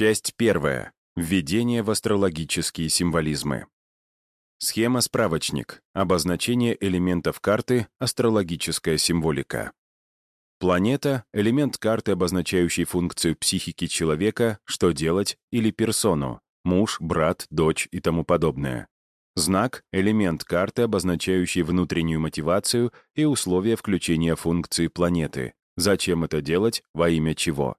Часть первая. Введение в астрологические символизмы. Схема-справочник. Обозначение элементов карты, астрологическая символика. Планета — элемент карты, обозначающий функцию психики человека, что делать, или персону — муж, брат, дочь и тому подобное. Знак — элемент карты, обозначающий внутреннюю мотивацию и условия включения функции планеты. Зачем это делать, во имя чего.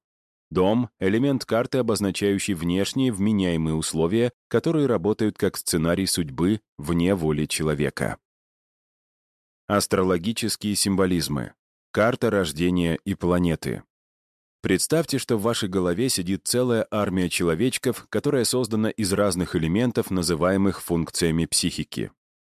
Дом — элемент карты, обозначающий внешние вменяемые условия, которые работают как сценарий судьбы вне воли человека. Астрологические символизмы. Карта рождения и планеты. Представьте, что в вашей голове сидит целая армия человечков, которая создана из разных элементов, называемых функциями психики.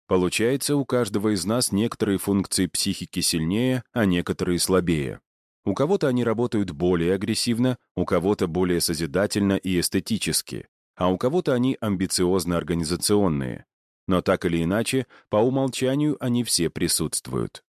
Получается, у каждого из нас некоторые функции психики сильнее, а некоторые слабее. У кого-то они работают более агрессивно, у кого-то более созидательно и эстетически, а у кого-то они амбициозно-организационные. Но так или иначе, по умолчанию они все присутствуют.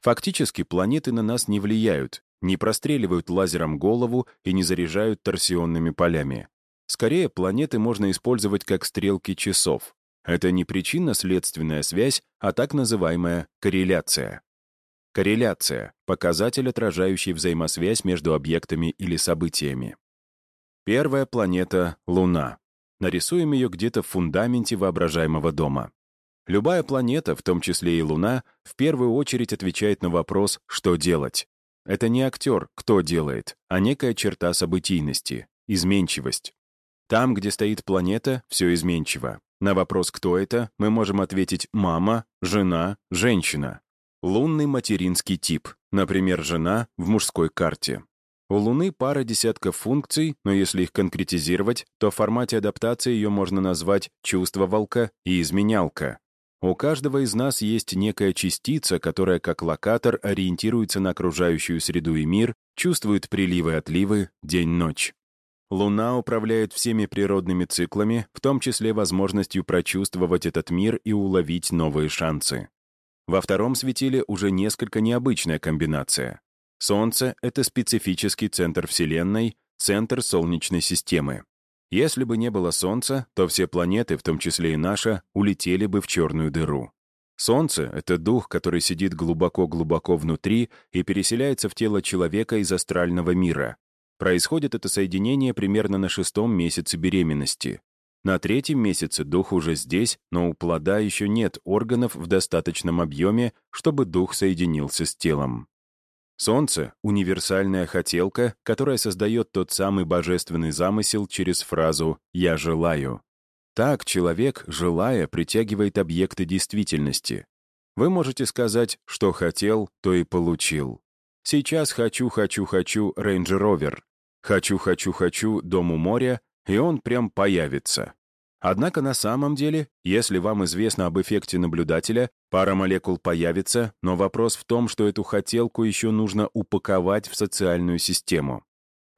Фактически планеты на нас не влияют, не простреливают лазером голову и не заряжают торсионными полями. Скорее, планеты можно использовать как стрелки часов. Это не причинно-следственная связь, а так называемая корреляция. Корреляция — показатель, отражающий взаимосвязь между объектами или событиями. Первая планета — Луна. Нарисуем ее где-то в фундаменте воображаемого дома. Любая планета, в том числе и Луна, в первую очередь отвечает на вопрос «что делать?». Это не актер «кто делает?», а некая черта событийности — изменчивость. Там, где стоит планета, все изменчиво. На вопрос «кто это?» мы можем ответить «мама», «жена», «женщина». Лунный материнский тип, например, жена в мужской карте. У Луны пара десятков функций, но если их конкретизировать, то в формате адаптации ее можно назвать чувствовалка и изменялка. У каждого из нас есть некая частица, которая как локатор ориентируется на окружающую среду и мир, чувствует приливы и отливы, день-ночь. Луна управляет всеми природными циклами, в том числе возможностью прочувствовать этот мир и уловить новые шансы. Во втором светиле уже несколько необычная комбинация. Солнце — это специфический центр Вселенной, центр Солнечной системы. Если бы не было Солнца, то все планеты, в том числе и наша, улетели бы в черную дыру. Солнце — это дух, который сидит глубоко-глубоко внутри и переселяется в тело человека из астрального мира. Происходит это соединение примерно на шестом месяце беременности. На третьем месяце дух уже здесь, но у плода еще нет органов в достаточном объеме, чтобы дух соединился с телом. Солнце — универсальная хотелка, которая создает тот самый божественный замысел через фразу «я желаю». Так человек, желая, притягивает объекты действительности. Вы можете сказать, что хотел, то и получил. Сейчас хочу, хочу, хочу Range Rover. Хочу, хочу, хочу дом у моря, и он прям появится. Однако на самом деле, если вам известно об эффекте наблюдателя, пара молекул появится, но вопрос в том, что эту хотелку еще нужно упаковать в социальную систему.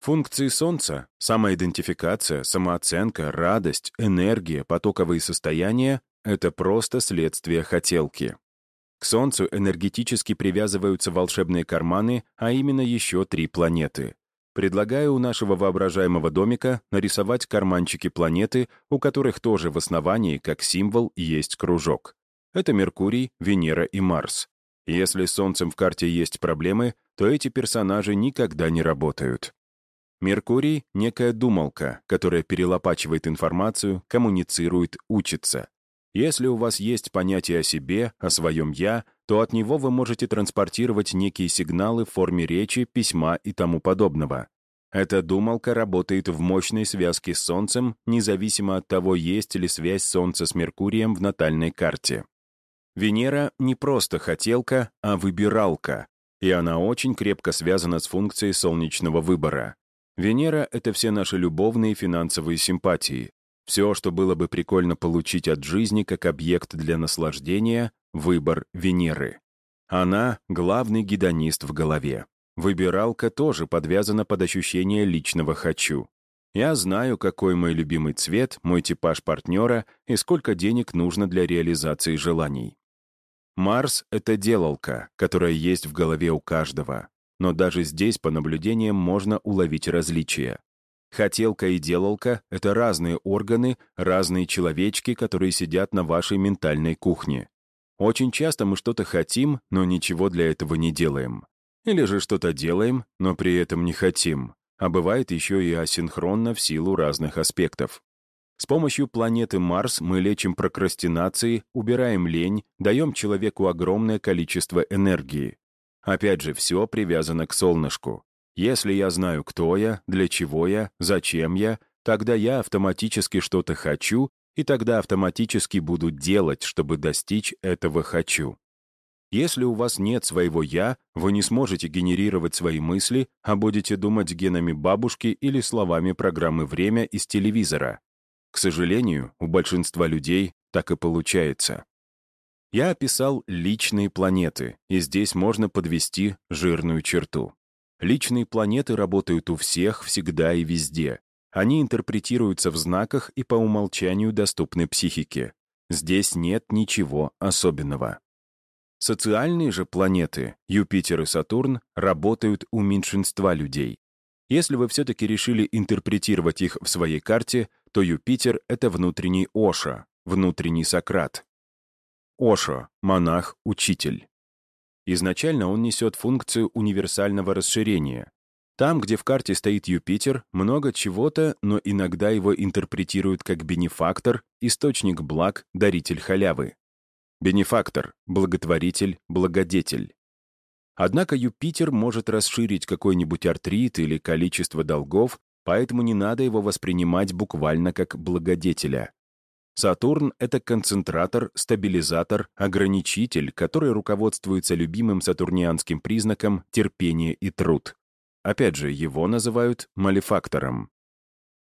Функции Солнца — самоидентификация, самооценка, радость, энергия, потоковые состояния — это просто следствие хотелки. К Солнцу энергетически привязываются волшебные карманы, а именно еще три планеты. Предлагаю у нашего воображаемого домика нарисовать карманчики планеты, у которых тоже в основании, как символ, есть кружок. Это Меркурий, Венера и Марс. Если с Солнцем в карте есть проблемы, то эти персонажи никогда не работают. Меркурий — некая думалка, которая перелопачивает информацию, коммуницирует, учится. Если у вас есть понятие о себе, о своем «я», то от него вы можете транспортировать некие сигналы в форме речи, письма и тому подобного. Эта думалка работает в мощной связке с Солнцем, независимо от того, есть ли связь Солнца с Меркурием в натальной карте. Венера не просто хотелка, а выбиралка, и она очень крепко связана с функцией солнечного выбора. Венера — это все наши любовные и финансовые симпатии, все, что было бы прикольно получить от жизни как объект для наслаждения — выбор Венеры. Она — главный гедонист в голове. Выбиралка тоже подвязана под ощущение личного «хочу». Я знаю, какой мой любимый цвет, мой типаж партнера и сколько денег нужно для реализации желаний. Марс — это делалка, которая есть в голове у каждого. Но даже здесь, по наблюдениям, можно уловить различия. Хотелка и делалка — это разные органы, разные человечки, которые сидят на вашей ментальной кухне. Очень часто мы что-то хотим, но ничего для этого не делаем. Или же что-то делаем, но при этом не хотим. А бывает еще и асинхронно в силу разных аспектов. С помощью планеты Марс мы лечим прокрастинации, убираем лень, даем человеку огромное количество энергии. Опять же, все привязано к солнышку. Если я знаю, кто я, для чего я, зачем я, тогда я автоматически что-то хочу, и тогда автоматически буду делать, чтобы достичь этого «хочу». Если у вас нет своего «я», вы не сможете генерировать свои мысли, а будете думать генами бабушки или словами программы «Время» из телевизора. К сожалению, у большинства людей так и получается. Я описал личные планеты, и здесь можно подвести жирную черту. Личные планеты работают у всех, всегда и везде. Они интерпретируются в знаках и по умолчанию доступны психике. Здесь нет ничего особенного. Социальные же планеты, Юпитер и Сатурн, работают у меньшинства людей. Если вы все-таки решили интерпретировать их в своей карте, то Юпитер — это внутренний Оша, внутренний Сократ. Ошо — монах, учитель. Изначально он несет функцию универсального расширения. Там, где в карте стоит Юпитер, много чего-то, но иногда его интерпретируют как бенефактор, источник благ, даритель халявы. Бенефактор, благотворитель, благодетель. Однако Юпитер может расширить какой-нибудь артрит или количество долгов, поэтому не надо его воспринимать буквально как благодетеля. Сатурн — это концентратор, стабилизатор, ограничитель, который руководствуется любимым сатурнианским признаком терпение и труд. Опять же, его называют малефактором.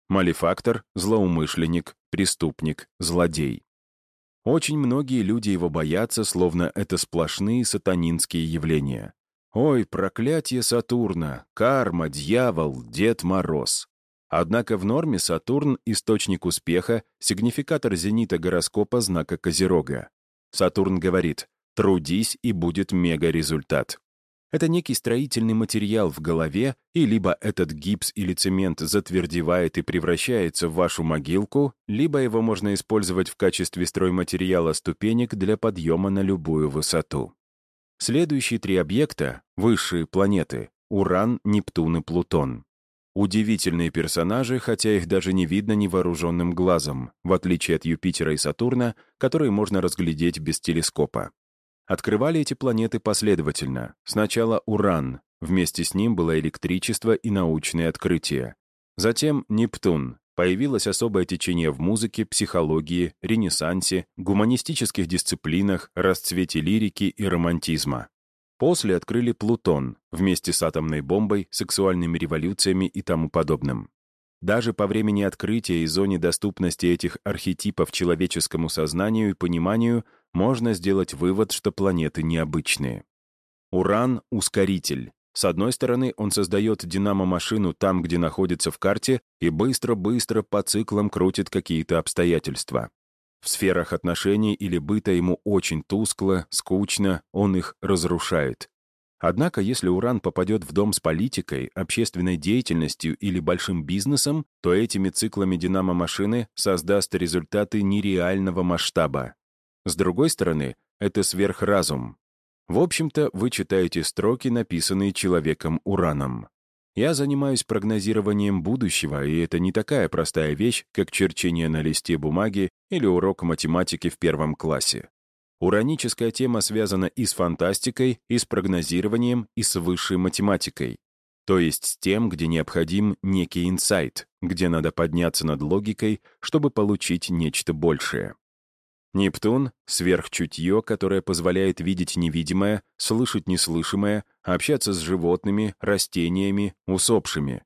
Малефактор — злоумышленник, преступник, злодей. Очень многие люди его боятся, словно это сплошные сатанинские явления. Ой, проклятие Сатурна, карма, дьявол, Дед Мороз. Однако в норме Сатурн — источник успеха, сигнификатор зенита гороскопа знака Козерога. Сатурн говорит «трудись, и будет мега-результат». Это некий строительный материал в голове, и либо этот гипс или цемент затвердевает и превращается в вашу могилку, либо его можно использовать в качестве стройматериала ступенек для подъема на любую высоту. Следующие три объекта — высшие планеты — Уран, Нептун и Плутон. Удивительные персонажи, хотя их даже не видно невооруженным глазом, в отличие от Юпитера и Сатурна, которые можно разглядеть без телескопа. Открывали эти планеты последовательно. Сначала Уран, вместе с ним было электричество и научные открытия. Затем Нептун. Появилось особое течение в музыке, психологии, ренессансе, гуманистических дисциплинах, расцвете лирики и романтизма. После открыли Плутон вместе с атомной бомбой, сексуальными революциями и тому подобным. Даже по времени открытия и зоне доступности этих архетипов человеческому сознанию и пониманию можно сделать вывод, что планеты необычные. Уран — ускоритель. С одной стороны, он создает динамо-машину там, где находится в карте, и быстро-быстро по циклам крутит какие-то обстоятельства. В сферах отношений или быта ему очень тускло, скучно, он их разрушает. Однако, если уран попадет в дом с политикой, общественной деятельностью или большим бизнесом, то этими циклами динамо-машины создаст результаты нереального масштаба. С другой стороны, это сверхразум. В общем-то, вы читаете строки, написанные человеком Ураном. Я занимаюсь прогнозированием будущего, и это не такая простая вещь, как черчение на листе бумаги или урок математики в первом классе. Ураническая тема связана и с фантастикой, и с прогнозированием, и с высшей математикой. То есть с тем, где необходим некий инсайт, где надо подняться над логикой, чтобы получить нечто большее. Нептун — сверхчутье, которое позволяет видеть невидимое, слышать неслышимое, общаться с животными, растениями, усопшими.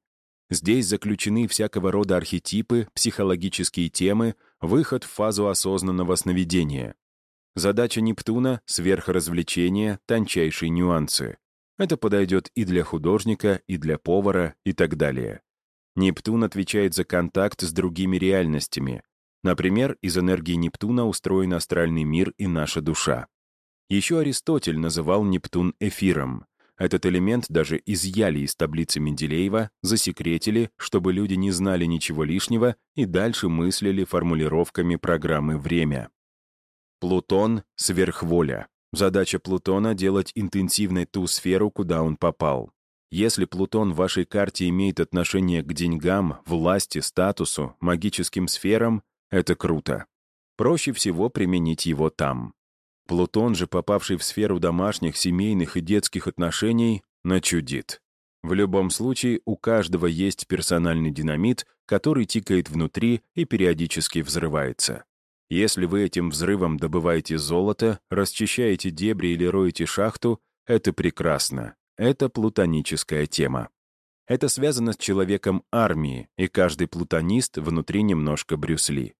Здесь заключены всякого рода архетипы, психологические темы, выход в фазу осознанного сновидения. Задача Нептуна — сверхразвлечение, тончайшие нюансы. Это подойдет и для художника, и для повара, и так далее. Нептун отвечает за контакт с другими реальностями, Например, из энергии Нептуна устроен астральный мир и наша душа. Еще Аристотель называл Нептун эфиром. Этот элемент даже изъяли из таблицы Менделеева, засекретили, чтобы люди не знали ничего лишнего и дальше мыслили формулировками программы «Время». Плутон — сверхволя. Задача Плутона — делать интенсивной ту сферу, куда он попал. Если Плутон в вашей карте имеет отношение к деньгам, власти, статусу, магическим сферам, это круто. Проще всего применить его там. Плутон же, попавший в сферу домашних, семейных и детских отношений, начудит. В любом случае, у каждого есть персональный динамит, который тикает внутри и периодически взрывается. Если вы этим взрывом добываете золото, расчищаете дебри или роете шахту, это прекрасно. Это плутоническая тема. Это связано с человеком армии, и каждый плутонист внутри немножко Брюсли.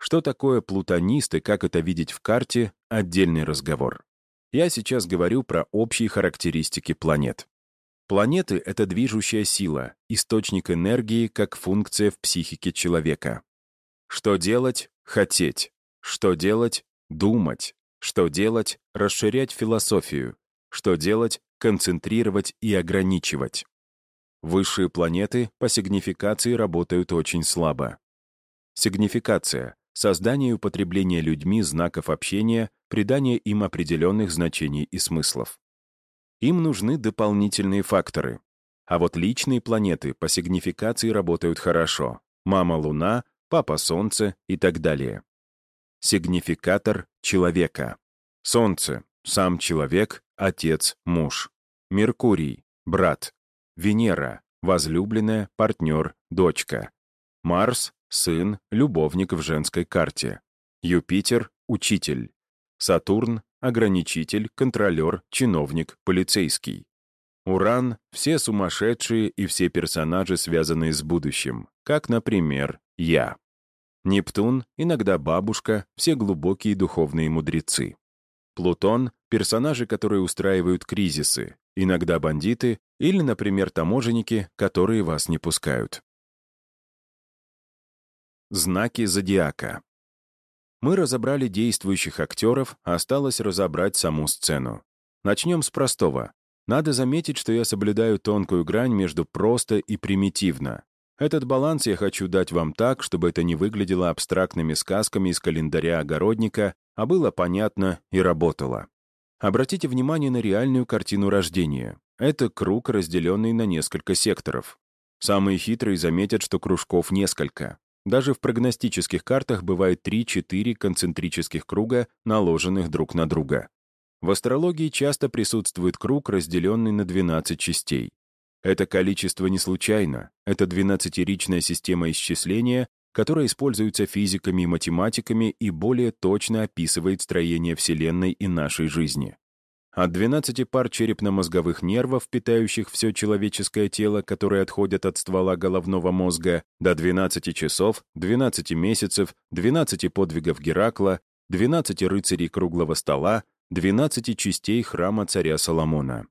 Что такое плутонист и как это видеть в карте — отдельный разговор. Я сейчас говорю про общие характеристики планет. Планеты — это движущая сила, источник энергии как функция в психике человека. Что делать? Хотеть. Что делать? Думать. Что делать? Расширять философию. Что делать? Концентрировать и ограничивать. Высшие планеты по сигнификации работают очень слабо. Сигнификация — создание и употребление людьми знаков общения, придание им определенных значений и смыслов. Им нужны дополнительные факторы. А вот личные планеты по сигнификации работают хорошо. Мама Луна, Папа Солнце и так далее. Сигнификатор человека. Солнце — сам человек, отец, муж. Меркурий — брат. Венера — возлюбленная, партнер, дочка. Марс — сын, любовник в женской карте. Юпитер — учитель. Сатурн — ограничитель, контролер, чиновник, полицейский. Уран — все сумасшедшие и все персонажи, связанные с будущим, как, например, я. Нептун, иногда бабушка, все глубокие духовные мудрецы. Плутон — персонажи, которые устраивают кризисы, иногда бандиты или, например, таможенники, которые вас не пускают. Знаки зодиака. Мы разобрали действующих актеров, а осталось разобрать саму сцену. Начнем с простого. Надо заметить, что я соблюдаю тонкую грань между просто и примитивно. Этот баланс я хочу дать вам так, чтобы это не выглядело абстрактными сказками из календаря огородника, а было понятно и работало. Обратите внимание на реальную картину рождения. Это круг, разделенный на несколько секторов. Самые хитрые заметят, что кружков несколько. Даже в прогностических картах бывает 3-4 концентрических круга, наложенных друг на друга. В астрологии часто присутствует круг, разделенный на 12 частей. Это количество не случайно, это двенадцатиричная система исчисления, которая используется физиками и математиками и более точно описывает строение Вселенной и нашей жизни. От 12 пар черепно-мозговых нервов, питающих все человеческое тело, которые отходят от ствола головного мозга, до 12 часов, 12 месяцев, 12 подвигов Геракла, 12 рыцарей круглого стола, 12 частей храма царя Соломона.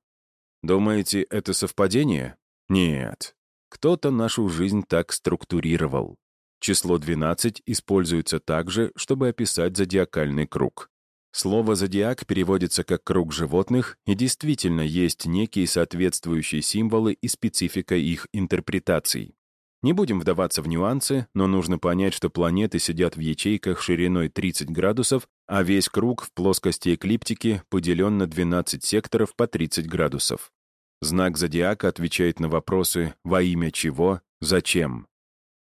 Думаете, это совпадение? Нет. Кто-то нашу жизнь так структурировал. Число 12 используется также, чтобы описать зодиакальный круг. Слово «зодиак» переводится как «круг животных», и действительно есть некие соответствующие символы и специфика их интерпретаций. Не будем вдаваться в нюансы, но нужно понять, что планеты сидят в ячейках шириной 30 градусов, а весь круг в плоскости эклиптики поделен на 12 секторов по 30 градусов. Знак зодиака отвечает на вопросы «во имя чего?», «зачем?».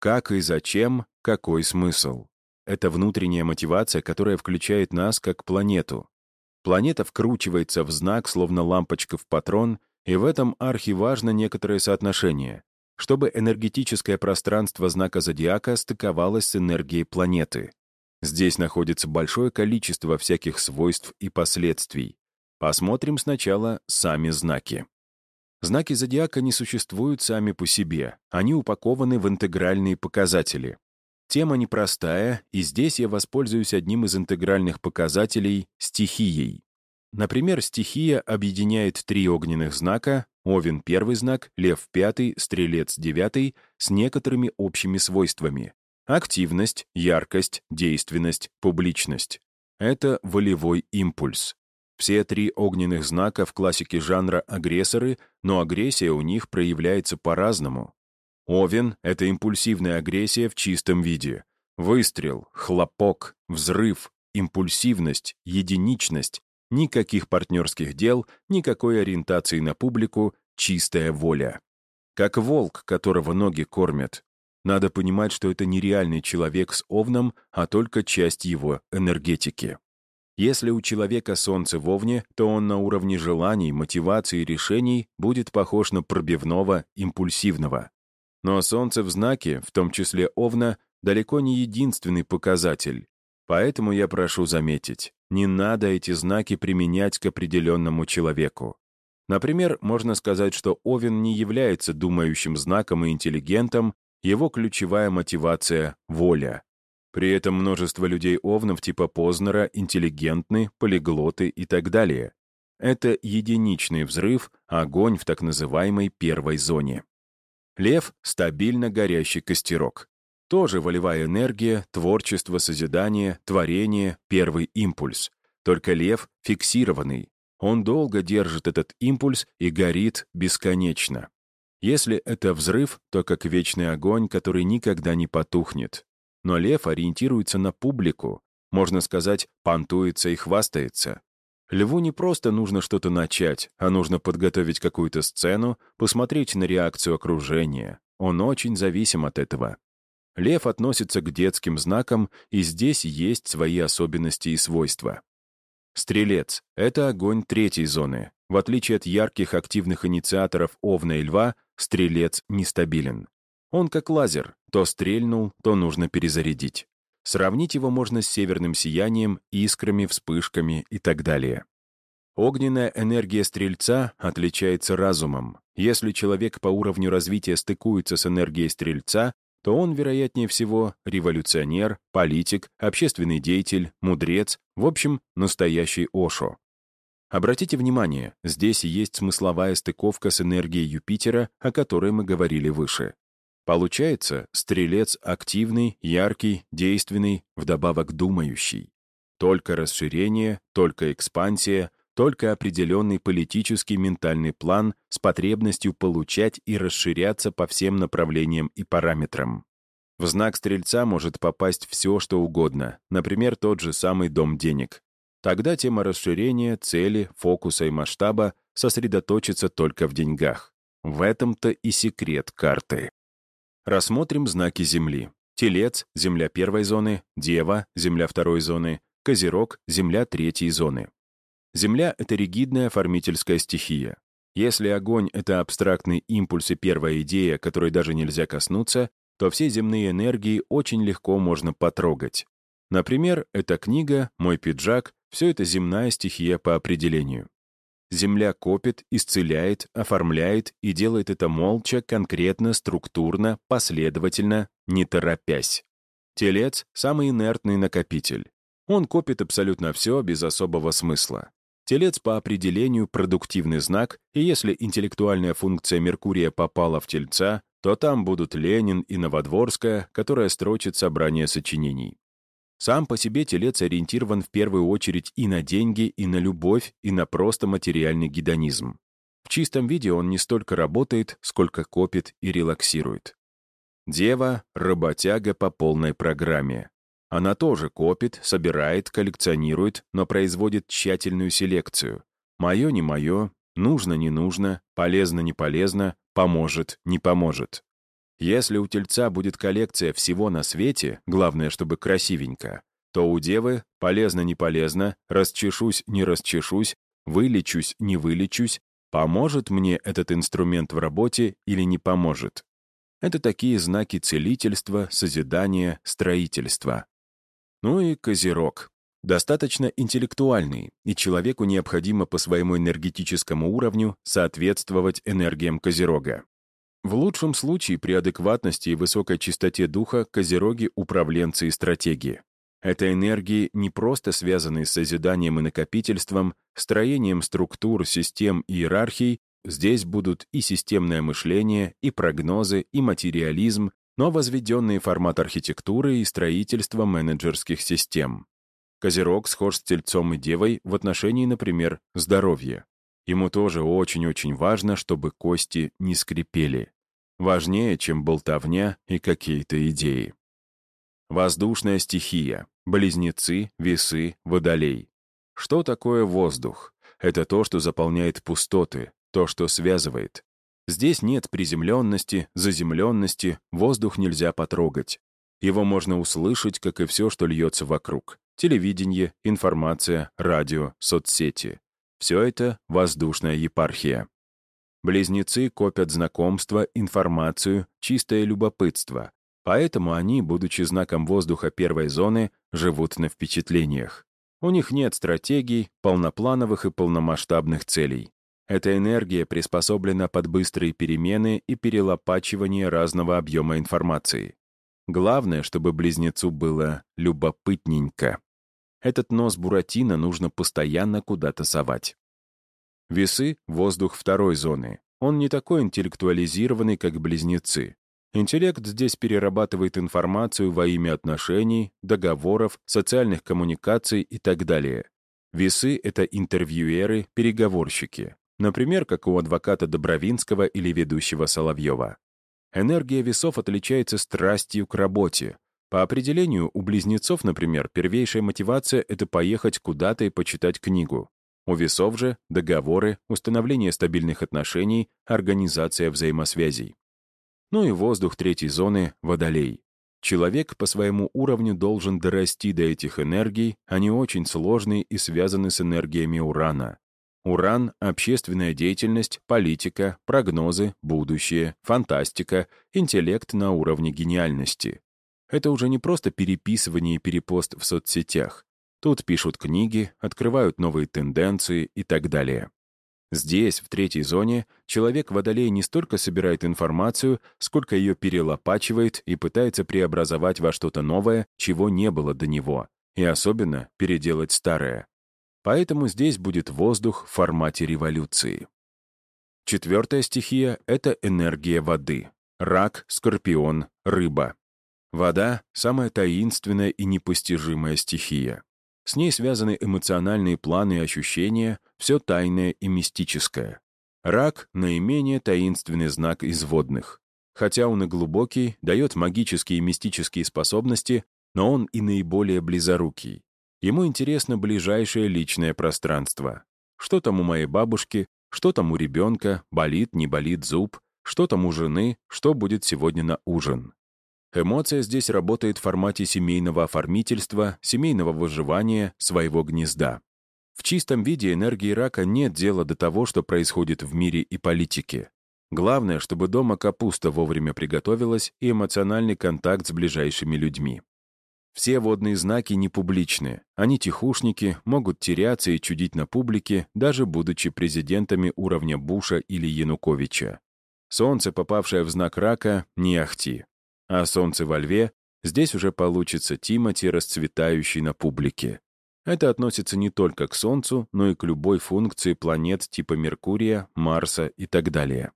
Как и зачем, какой смысл? Это внутренняя мотивация, которая включает нас как планету. Планета вкручивается в знак, словно лампочка в патрон, и в этом архиважно некоторое соотношение чтобы энергетическое пространство знака зодиака стыковалось с энергией планеты. Здесь находится большое количество всяких свойств и последствий. Посмотрим сначала сами знаки. Знаки зодиака не существуют сами по себе, они упакованы в интегральные показатели. Тема непростая, и здесь я воспользуюсь одним из интегральных показателей — стихией. Например, стихия объединяет три огненных знака, Овен — первый знак, Лев — пятый, Стрелец — девятый, с некоторыми общими свойствами. Активность, яркость, действенность, публичность. Это волевой импульс. Все три огненных знака в классике жанра агрессоры, но агрессия у них проявляется по-разному. Овен — это импульсивная агрессия в чистом виде. Выстрел, хлопок, взрыв, импульсивность, единичность, никаких партнерских дел, никакой ориентации на публику, чистая воля. Как волк, которого ноги кормят. Надо понимать, что это нереальный человек с овном, а только часть его энергетики. Если у человека солнце в овне, то он на уровне желаний, мотивации и решений будет похож на пробивного, импульсивного. Но солнце в знаке, в том числе овна, далеко не единственный показатель. Поэтому я прошу заметить, не надо эти знаки применять к определенному человеку. Например, можно сказать, что Овен не является думающим знаком и интеллигентом, его ключевая мотивация — воля. При этом множество людей Овнов типа Познера интеллигентны, полиглоты и так далее. Это единичный взрыв, огонь в так называемой первой зоне. Лев — стабильно горящий костерок. Тоже волевая энергия, творчество, созидание, творение, первый импульс. Только лев фиксированный. Он долго держит этот импульс и горит бесконечно. Если это взрыв, то как вечный огонь, который никогда не потухнет. Но лев ориентируется на публику, можно сказать, понтуется и хвастается. Льву не просто нужно что-то начать, а нужно подготовить какую-то сцену, посмотреть на реакцию окружения. Он очень зависим от этого. Лев относится к детским знакам, и здесь есть свои особенности и свойства. Стрелец — это огонь третьей зоны. В отличие от ярких активных инициаторов Овна и Льва, стрелец нестабилен. Он как лазер, то стрельнул, то нужно перезарядить. Сравнить его можно с северным сиянием, искрами, вспышками и так далее. Огненная энергия Стрельца отличается разумом. Если человек по уровню развития стыкуется с энергией Стрельца, то он, вероятнее всего, революционер, политик, общественный деятель, мудрец, в общем, настоящий Ошо. Обратите внимание, здесь есть смысловая стыковка с энергией Юпитера, о которой мы говорили выше. Получается, стрелец активный, яркий, действенный, вдобавок думающий. Только расширение, только экспансия, только определенный политический ментальный план с потребностью получать и расширяться по всем направлениям и параметрам. В знак Стрельца может попасть все, что угодно, например, тот же самый дом денег. Тогда тема расширения, цели, фокуса и масштаба сосредоточится только в деньгах. В этом-то и секрет карты. Рассмотрим знаки Земли. Телец — Земля первой зоны, Дева — Земля второй зоны, Козерог — Земля третьей зоны. Земля — это ригидная оформительская стихия. Если огонь — это абстрактный импульс и первая идея, которой даже нельзя коснуться, то все земные энергии очень легко можно потрогать. Например, эта книга, мой пиджак — все это земная стихия по определению. Земля копит, исцеляет, оформляет и делает это молча, конкретно, структурно, последовательно, не торопясь. Телец — самый инертный накопитель. Он копит абсолютно все без особого смысла. Телец по определению продуктивный знак, и если интеллектуальная функция Меркурия попала в Тельца, то там будут Ленин и Новодворская, которая строчит собрание сочинений. Сам по себе телец ориентирован в первую очередь и на деньги, и на любовь, и на просто материальный гедонизм. В чистом виде он не столько работает, сколько копит и релаксирует. Дева — работяга по полной программе. Она тоже копит, собирает, коллекционирует, но производит тщательную селекцию. Мое не мое, нужно не нужно, полезно не полезно, поможет не поможет. Если у тельца будет коллекция всего на свете, главное, чтобы красивенько, то у девы полезно не полезно, расчешусь не расчешусь, вылечусь не вылечусь, поможет мне этот инструмент в работе или не поможет. Это такие знаки целительства, созидания, строительства. Ну и Козерог. Достаточно интеллектуальный, и человеку необходимо по своему энергетическому уровню соответствовать энергиям Козерога. В лучшем случае при адекватности и высокой чистоте духа Козероги — управленцы и стратеги. Это энергии, не просто связанные с созиданием и накопительством, строением структур, систем и иерархий, здесь будут и системное мышление, и прогнозы, и материализм, но возведенный формат архитектуры и строительства менеджерских систем. Козерог схож с Тельцом и Девой в отношении, например, здоровья. Ему тоже очень-очень важно, чтобы кости не скрипели. Важнее, чем болтовня и какие-то идеи. Воздушная стихия. Близнецы, весы, водолей. Что такое воздух? Это то, что заполняет пустоты, то, что связывает. Здесь нет приземленности, заземленности, воздух нельзя потрогать. Его можно услышать, как и все, что льется вокруг. Телевидение, информация, радио, соцсети. Все это — воздушная епархия. Близнецы копят знакомство, информацию, чистое любопытство. Поэтому они, будучи знаком воздуха первой зоны, живут на впечатлениях. У них нет стратегий, полноплановых и полномасштабных целей. Эта энергия приспособлена под быстрые перемены и перелопачивание разного объема информации. Главное, чтобы близнецу было любопытненько. Этот нос Буратино нужно постоянно куда-то совать. Весы — воздух второй зоны. Он не такой интеллектуализированный, как близнецы. Интеллект здесь перерабатывает информацию во имя отношений, договоров, социальных коммуникаций и так далее. Весы — это интервьюеры, переговорщики. Например, как у адвоката Добровинского или ведущего Соловьева. Энергия весов отличается страстью к работе, по определению, у близнецов, например, первейшая мотивация — это поехать куда-то и почитать книгу. У весов же — договоры, установление стабильных отношений, организация взаимосвязей. Ну и воздух третьей зоны — водолей. Человек по своему уровню должен дорасти до этих энергий, они очень сложные и связаны с энергиями Урана. Уран — общественная деятельность, политика, прогнозы, будущее, фантастика, интеллект на уровне гениальности. Это уже не просто переписывание и перепост в соцсетях. Тут пишут книги, открывают новые тенденции и так далее. Здесь, в третьей зоне, человек-водолей не столько собирает информацию, сколько ее перелопачивает и пытается преобразовать во что-то новое, чего не было до него, и особенно переделать старое. Поэтому здесь будет воздух в формате революции. Четвертая стихия — это энергия воды. Рак, скорпион, рыба. Вода — самая таинственная и непостижимая стихия. С ней связаны эмоциональные планы и ощущения, все тайное и мистическое. Рак — наименее таинственный знак из водных. Хотя он и глубокий, дает магические и мистические способности, но он и наиболее близорукий. Ему интересно ближайшее личное пространство. Что там у моей бабушки, что там у ребенка, болит, не болит зуб, что там у жены, что будет сегодня на ужин. Эмоция здесь работает в формате семейного оформительства, семейного выживания, своего гнезда. В чистом виде энергии рака нет дела до того, что происходит в мире и политике. Главное, чтобы дома капуста вовремя приготовилась и эмоциональный контакт с ближайшими людьми. Все водные знаки не публичны. Они тихушники, могут теряться и чудить на публике, даже будучи президентами уровня Буша или Януковича. Солнце, попавшее в знак рака, не ахти. А солнце во льве здесь уже получится Тимати, расцветающий на публике. Это относится не только к Солнцу, но и к любой функции планет типа Меркурия, Марса и так далее.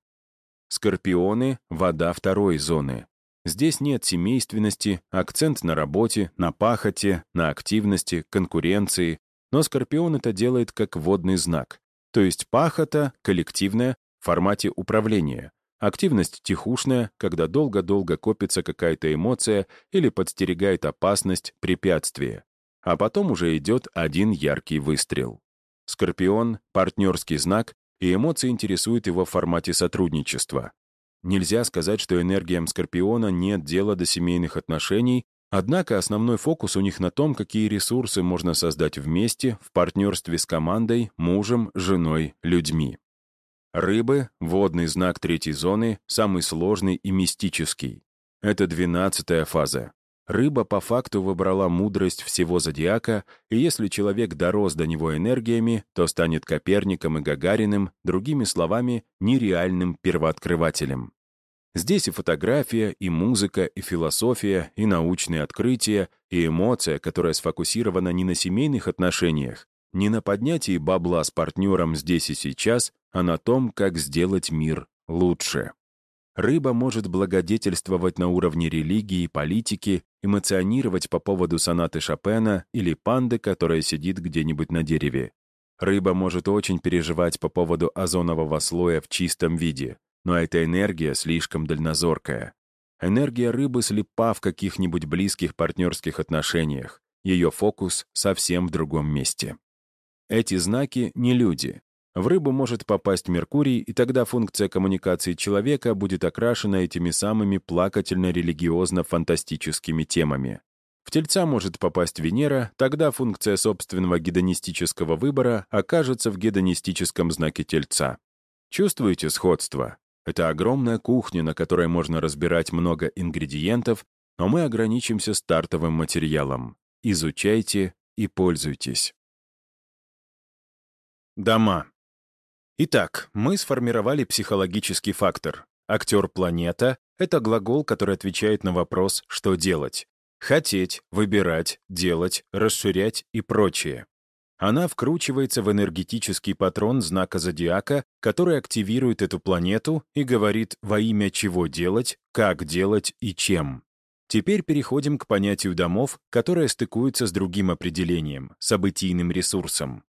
Скорпионы — вода второй зоны. Здесь нет семейственности, акцент на работе, на пахоте, на активности, конкуренции, но Скорпион это делает как водный знак, то есть пахота, коллективная, в формате управления, Активность тихушная, когда долго-долго копится какая-то эмоция или подстерегает опасность, препятствие. А потом уже идет один яркий выстрел. Скорпион — партнерский знак, и эмоции интересуют его в формате сотрудничества. Нельзя сказать, что энергиям Скорпиона нет дела до семейных отношений, однако основной фокус у них на том, какие ресурсы можно создать вместе, в партнерстве с командой, мужем, женой, людьми. Рыбы — водный знак третьей зоны, самый сложный и мистический. Это двенадцатая фаза. Рыба по факту выбрала мудрость всего зодиака, и если человек дорос до него энергиями, то станет Коперником и Гагариным, другими словами, нереальным первооткрывателем. Здесь и фотография, и музыка, и философия, и научные открытия, и эмоция, которая сфокусирована не на семейных отношениях, не на поднятии бабла с партнером здесь и сейчас, а на том, как сделать мир лучше. Рыба может благодетельствовать на уровне религии, политики, эмоционировать по поводу сонаты Шопена или панды, которая сидит где-нибудь на дереве. Рыба может очень переживать по поводу озонового слоя в чистом виде, но эта энергия слишком дальнозоркая. Энергия рыбы слепа в каких-нибудь близких партнерских отношениях. Ее фокус совсем в другом месте. Эти знаки — не люди, в рыбу может попасть Меркурий, и тогда функция коммуникации человека будет окрашена этими самыми плакательно-религиозно-фантастическими темами. В Тельца может попасть Венера, тогда функция собственного гедонистического выбора окажется в гедонистическом знаке Тельца. Чувствуете сходство? Это огромная кухня, на которой можно разбирать много ингредиентов, но мы ограничимся стартовым материалом. Изучайте и пользуйтесь. Дома. Итак, мы сформировали психологический фактор. Актер-планета — это глагол, который отвечает на вопрос «что делать?». Хотеть, выбирать, делать, расширять и прочее. Она вкручивается в энергетический патрон знака зодиака, который активирует эту планету и говорит во имя чего делать, как делать и чем. Теперь переходим к понятию домов, которое стыкуется с другим определением — событийным ресурсом.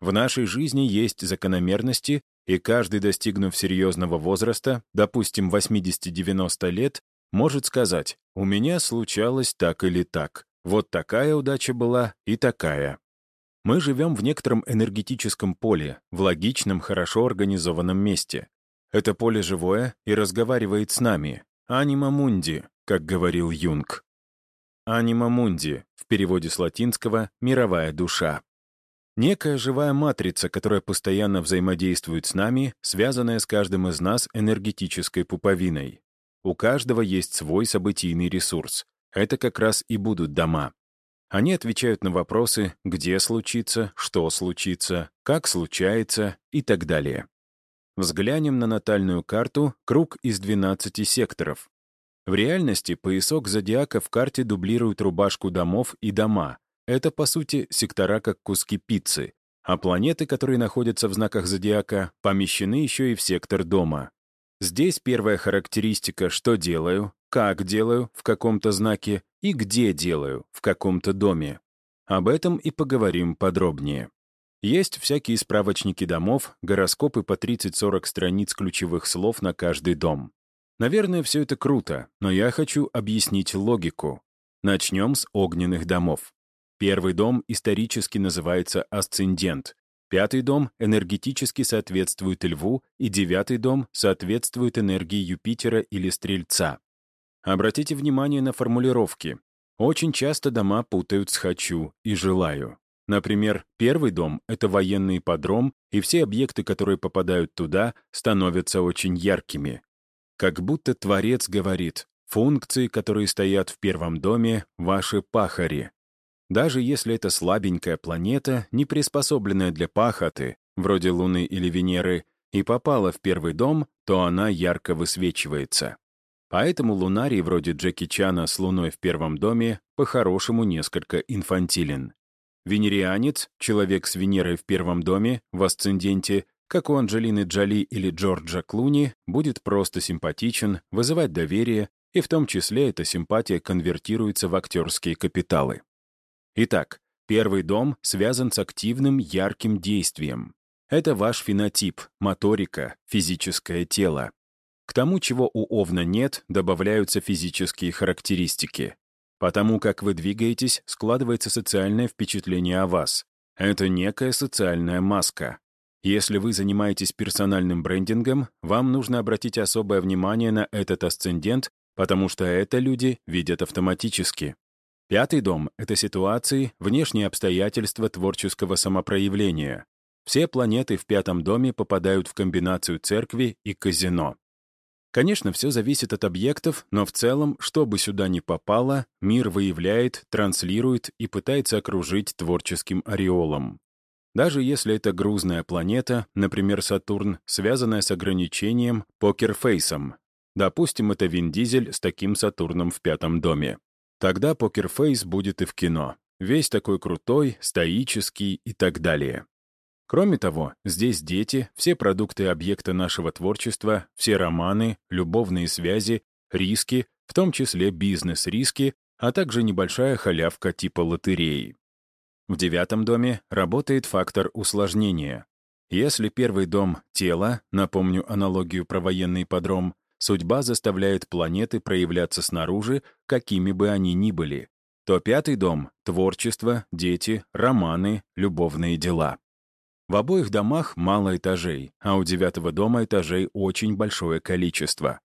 В нашей жизни есть закономерности, и каждый, достигнув серьезного возраста, допустим, 80-90 лет, может сказать «у меня случалось так или так, вот такая удача была и такая». Мы живем в некотором энергетическом поле, в логичном, хорошо организованном месте. Это поле живое и разговаривает с нами. «Анима мунди», как говорил Юнг. «Анима мунди» в переводе с латинского «мировая душа». Некая живая матрица, которая постоянно взаимодействует с нами, связанная с каждым из нас энергетической пуповиной. У каждого есть свой событийный ресурс. Это как раз и будут дома. Они отвечают на вопросы «где случится», «что случится», «как случается» и так далее. Взглянем на натальную карту «Круг из 12 секторов». В реальности поясок зодиака в карте дублирует рубашку домов и дома, это, по сути, сектора как куски пиццы, а планеты, которые находятся в знаках зодиака, помещены еще и в сектор дома. Здесь первая характеристика «что делаю», «как делаю» в каком-то знаке и «где делаю» в каком-то доме. Об этом и поговорим подробнее. Есть всякие справочники домов, гороскопы по 30-40 страниц ключевых слов на каждый дом. Наверное, все это круто, но я хочу объяснить логику. Начнем с огненных домов. Первый дом исторически называется асцендент, пятый дом энергетически соответствует льву, и девятый дом соответствует энергии Юпитера или Стрельца. Обратите внимание на формулировки. Очень часто дома путают с «хочу» и «желаю». Например, первый дом — это военный ипподром, и все объекты, которые попадают туда, становятся очень яркими. Как будто Творец говорит, функции, которые стоят в первом доме, — ваши пахари. Даже если это слабенькая планета, не приспособленная для пахоты, вроде Луны или Венеры, и попала в первый дом, то она ярко высвечивается. Поэтому лунарий вроде Джеки Чана с Луной в первом доме по-хорошему несколько инфантилен. Венерианец, человек с Венерой в первом доме, в асценденте, как у Анджелины Джоли или Джорджа Клуни, будет просто симпатичен, вызывать доверие, и в том числе эта симпатия конвертируется в актерские капиталы. Итак, первый дом связан с активным ярким действием. Это ваш фенотип, моторика, физическое тело. К тому, чего у Овна нет, добавляются физические характеристики. Потому как вы двигаетесь, складывается социальное впечатление о вас. Это некая социальная маска. Если вы занимаетесь персональным брендингом, вам нужно обратить особое внимание на этот асцендент, потому что это люди видят автоматически. Пятый дом — это ситуации, внешние обстоятельства творческого самопроявления. Все планеты в пятом доме попадают в комбинацию церкви и казино. Конечно, все зависит от объектов, но в целом, что бы сюда ни попало, мир выявляет, транслирует и пытается окружить творческим ореолом. Даже если это грузная планета, например, Сатурн, связанная с ограничением покерфейсом. Допустим, это Вин Дизель с таким Сатурном в пятом доме. Тогда покерфейс будет и в кино. Весь такой крутой, стоический и так далее. Кроме того, здесь дети, все продукты объекта нашего творчества, все романы, любовные связи, риски, в том числе бизнес-риски, а также небольшая халявка типа лотереи. В девятом доме работает фактор усложнения. Если первый дом — тело, напомню аналогию про военный подром, судьба заставляет планеты проявляться снаружи, какими бы они ни были, то пятый дом — творчество, дети, романы, любовные дела. В обоих домах мало этажей, а у девятого дома этажей очень большое количество.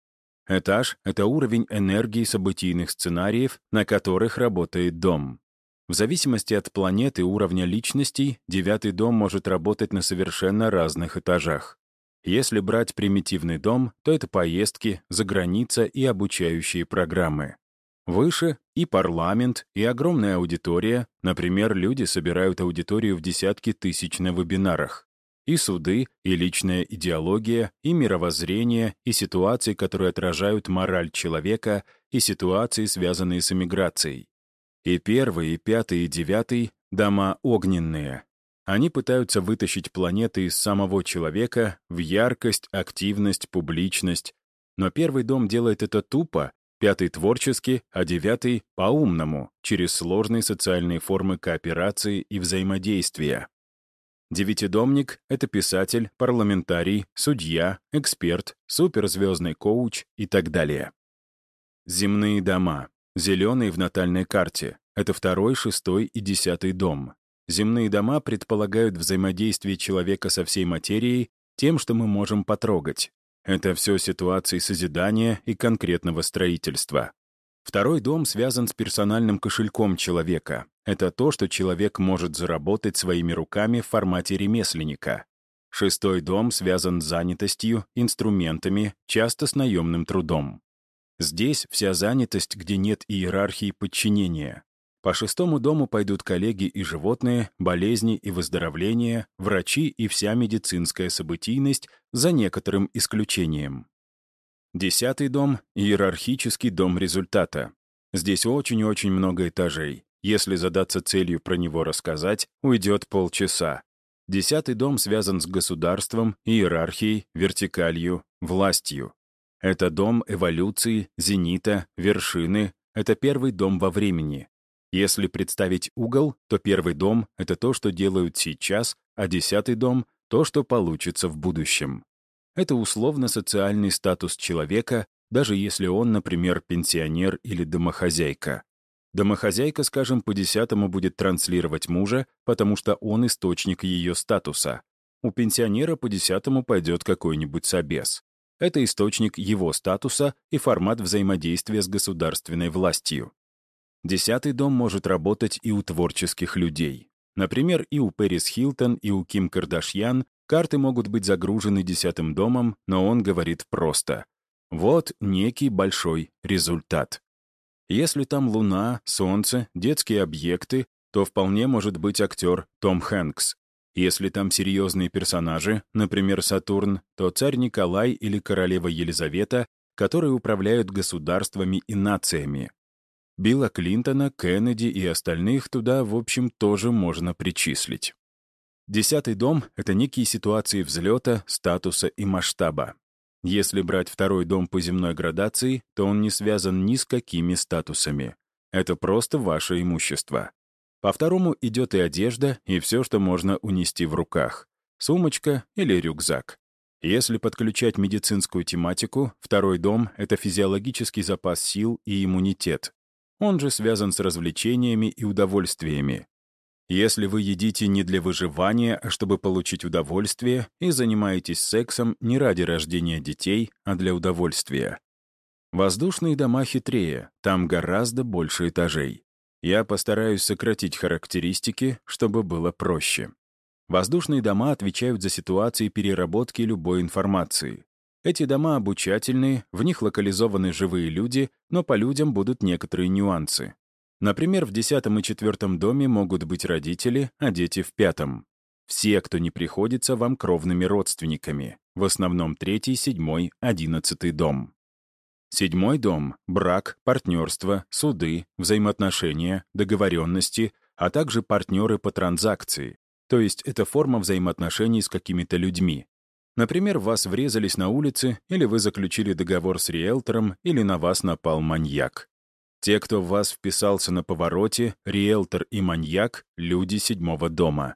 Этаж — это уровень энергии событийных сценариев, на которых работает дом. В зависимости от планеты уровня личностей, девятый дом может работать на совершенно разных этажах. Если брать примитивный дом, то это поездки, заграница и обучающие программы. Выше и парламент, и огромная аудитория, например, люди собирают аудиторию в десятки тысяч на вебинарах. И суды, и личная идеология, и мировоззрение, и ситуации, которые отражают мораль человека, и ситуации, связанные с эмиграцией. И первый, и пятый, и девятый — дома огненные. Они пытаются вытащить планеты из самого человека в яркость, активность, публичность. Но первый дом делает это тупо пятый — творчески, а девятый — по-умному, через сложные социальные формы кооперации и взаимодействия. Девятидомник — это писатель, парламентарий, судья, эксперт, суперзвездный коуч и так далее. Земные дома. Зеленый в натальной карте. Это второй, шестой и десятый дом. Земные дома предполагают взаимодействие человека со всей материей, тем, что мы можем потрогать. Это все ситуации созидания и конкретного строительства. Второй дом связан с персональным кошельком человека. Это то, что человек может заработать своими руками в формате ремесленника. Шестой дом связан с занятостью, инструментами, часто с наемным трудом. Здесь вся занятость, где нет иерархии подчинения. По шестому дому пойдут коллеги и животные, болезни и выздоровления, врачи и вся медицинская событийность, за некоторым исключением. Десятый дом — иерархический дом результата. Здесь очень-очень много этажей. Если задаться целью про него рассказать, уйдет полчаса. Десятый дом связан с государством, иерархией, вертикалью, властью. Это дом эволюции, зенита, вершины. Это первый дом во времени. Если представить угол, то первый дом — это то, что делают сейчас, а десятый дом — то, что получится в будущем. Это условно-социальный статус человека, даже если он, например, пенсионер или домохозяйка. Домохозяйка, скажем, по десятому будет транслировать мужа, потому что он источник ее статуса. У пенсионера по десятому пойдет какой-нибудь собес. Это источник его статуса и формат взаимодействия с государственной властью. Десятый дом может работать и у творческих людей. Например, и у Пэрис Хилтон, и у Ким Кардашьян карты могут быть загружены десятым домом, но он говорит просто. Вот некий большой результат. Если там Луна, Солнце, детские объекты, то вполне может быть актер Том Хэнкс. Если там серьезные персонажи, например, Сатурн, то царь Николай или королева Елизавета, которые управляют государствами и нациями. Билла Клинтона, Кеннеди и остальных туда, в общем, тоже можно причислить. Десятый дом — это некие ситуации взлета, статуса и масштаба. Если брать второй дом по земной градации, то он не связан ни с какими статусами. Это просто ваше имущество. По второму идет и одежда, и все, что можно унести в руках. Сумочка или рюкзак. Если подключать медицинскую тематику, второй дом — это физиологический запас сил и иммунитет, он же связан с развлечениями и удовольствиями. Если вы едите не для выживания, а чтобы получить удовольствие, и занимаетесь сексом не ради рождения детей, а для удовольствия. Воздушные дома хитрее, там гораздо больше этажей. Я постараюсь сократить характеристики, чтобы было проще. Воздушные дома отвечают за ситуации переработки любой информации. Эти дома обучательные, в них локализованы живые люди, но по людям будут некоторые нюансы. Например, в десятом и четвертом доме могут быть родители, а дети в пятом. Все, кто не приходится вам кровными родственниками. В основном третий, седьмой, одиннадцатый дом. Седьмой дом — брак, партнерство, суды, взаимоотношения, договоренности, а также партнеры по транзакции. то есть это форма взаимоотношений с какими-то людьми. Например, вас врезались на улице, или вы заключили договор с риэлтором, или на вас напал маньяк. Те, кто в вас вписался на повороте, риэлтор и маньяк — люди седьмого дома.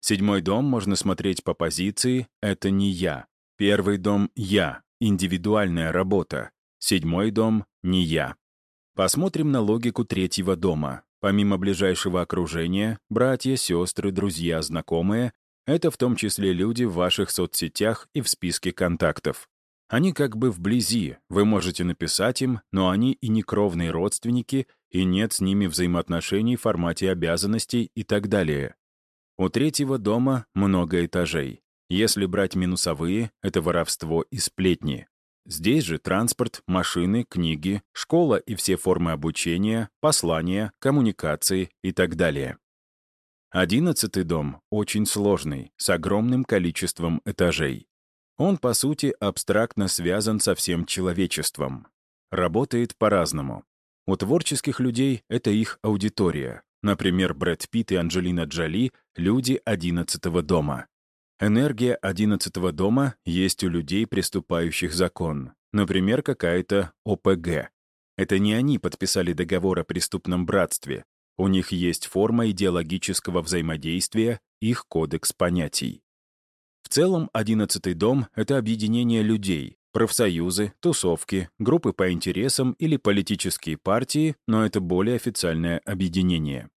Седьмой дом можно смотреть по позиции «это не я». Первый дом — я, индивидуальная работа. Седьмой дом — не я. Посмотрим на логику третьего дома. Помимо ближайшего окружения, братья, сестры, друзья, знакомые — это в том числе люди в ваших соцсетях и в списке контактов. Они как бы вблизи, вы можете написать им, но они и не кровные родственники, и нет с ними взаимоотношений в формате обязанностей и так далее. У третьего дома много этажей. Если брать минусовые, это воровство и сплетни. Здесь же транспорт, машины, книги, школа и все формы обучения, послания, коммуникации и так далее. Одиннадцатый дом очень сложный, с огромным количеством этажей. Он, по сути, абстрактно связан со всем человечеством. Работает по-разному. У творческих людей это их аудитория, Например, Брэд Питт и Анджелина Джоли — люди одиннадцатого дома. Энергия одиннадцатого дома есть у людей, приступающих закон. Например, какая-то ОПГ. Это не они подписали договор о преступном братстве. У них есть форма идеологического взаимодействия, их кодекс понятий. В целом, одиннадцатый дом — это объединение людей, профсоюзы, тусовки, группы по интересам или политические партии, но это более официальное объединение.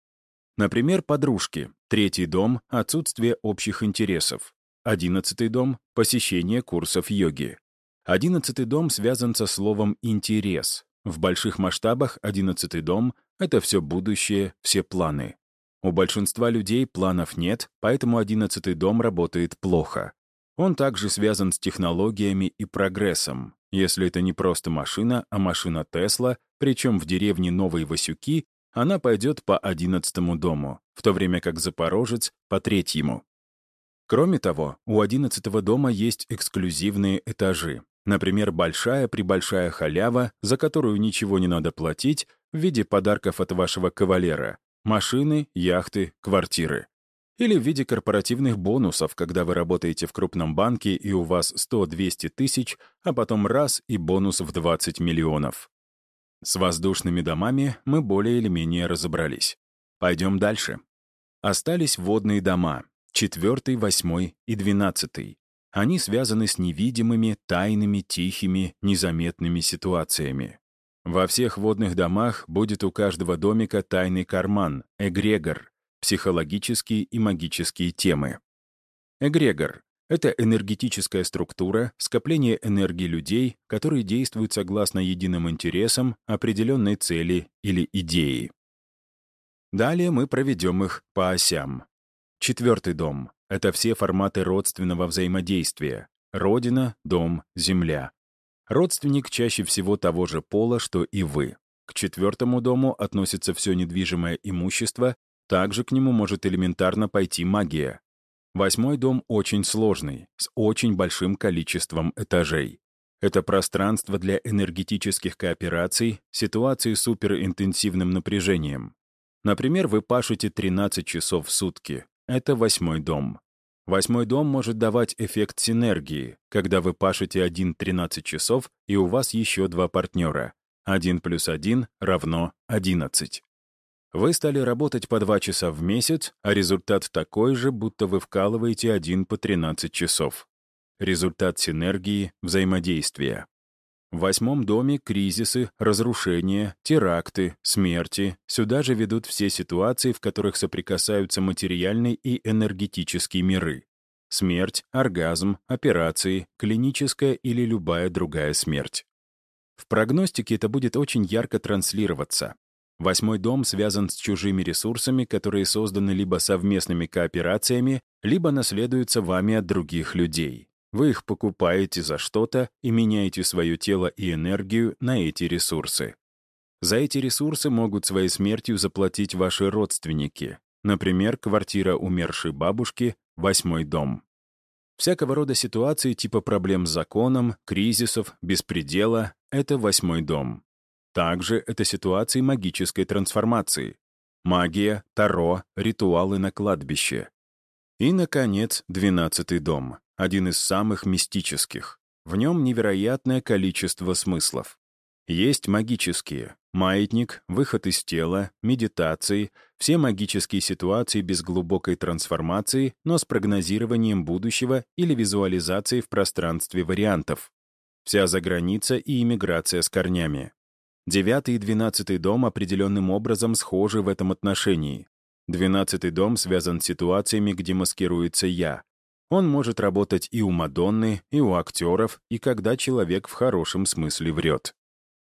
Например, подружки. Третий дом — отсутствие общих интересов. Одиннадцатый дом — посещение курсов йоги. Одиннадцатый дом связан со словом «интерес». В больших масштабах одиннадцатый дом — это все будущее, все планы. У большинства людей планов нет, поэтому одиннадцатый дом работает плохо. Он также связан с технологиями и прогрессом. Если это не просто машина, а машина Тесла, причем в деревне Новые Васюки, она пойдет по одиннадцатому дому, в то время как Запорожец — по третьему. Кроме того, у одиннадцатого дома есть эксклюзивные этажи. Например, большая-пребольшая халява, за которую ничего не надо платить, в виде подарков от вашего кавалера. Машины, яхты, квартиры или в виде корпоративных бонусов, когда вы работаете в крупном банке и у вас 100-200 тысяч, а потом раз и бонус в 20 миллионов. С воздушными домами мы более или менее разобрались. Пойдем дальше. Остались водные дома, четвертый, восьмой и двенадцатый. Они связаны с невидимыми, тайными, тихими, незаметными ситуациями. Во всех водных домах будет у каждого домика тайный карман, эгрегор, психологические и магические темы. Эгрегор — это энергетическая структура, скопление энергии людей, которые действуют согласно единым интересам, определенной цели или идеи. Далее мы проведем их по осям. Четвертый дом — это все форматы родственного взаимодействия. Родина, дом, земля. Родственник чаще всего того же пола, что и вы. К четвертому дому относится все недвижимое имущество, также к нему может элементарно пойти магия. Восьмой дом очень сложный, с очень большим количеством этажей. Это пространство для энергетических коопераций, ситуации с суперинтенсивным напряжением. Например, вы пашете 13 часов в сутки. Это восьмой дом. Восьмой дом может давать эффект синергии, когда вы пашете 1-13 часов, и у вас еще два партнера. 1 плюс 1 равно 11. Вы стали работать по 2 часа в месяц, а результат такой же, будто вы вкалываете один по 13 часов. Результат синергии, взаимодействия. В восьмом доме кризисы, разрушения, теракты, смерти. Сюда же ведут все ситуации, в которых соприкасаются материальный и энергетический миры. Смерть, оргазм, операции, клиническая или любая другая смерть. В прогностике это будет очень ярко транслироваться. Восьмой дом связан с чужими ресурсами, которые созданы либо совместными кооперациями, либо наследуются вами от других людей. Вы их покупаете за что-то и меняете свое тело и энергию на эти ресурсы. За эти ресурсы могут своей смертью заплатить ваши родственники. Например, квартира умершей бабушки, восьмой дом. Всякого рода ситуации типа проблем с законом, кризисов, беспредела — это восьмой дом. Также это ситуации магической трансформации. Магия, таро, ритуалы на кладбище. И, наконец, двенадцатый дом, один из самых мистических. В нем невероятное количество смыслов. Есть магические — маятник, выход из тела, медитации, все магические ситуации без глубокой трансформации, но с прогнозированием будущего или визуализацией в пространстве вариантов. Вся заграница и иммиграция с корнями. Девятый и двенадцатый дом определенным образом схожи в этом отношении. Двенадцатый дом связан с ситуациями, где маскируется «я». Он может работать и у Мадонны, и у актеров, и когда человек в хорошем смысле врет.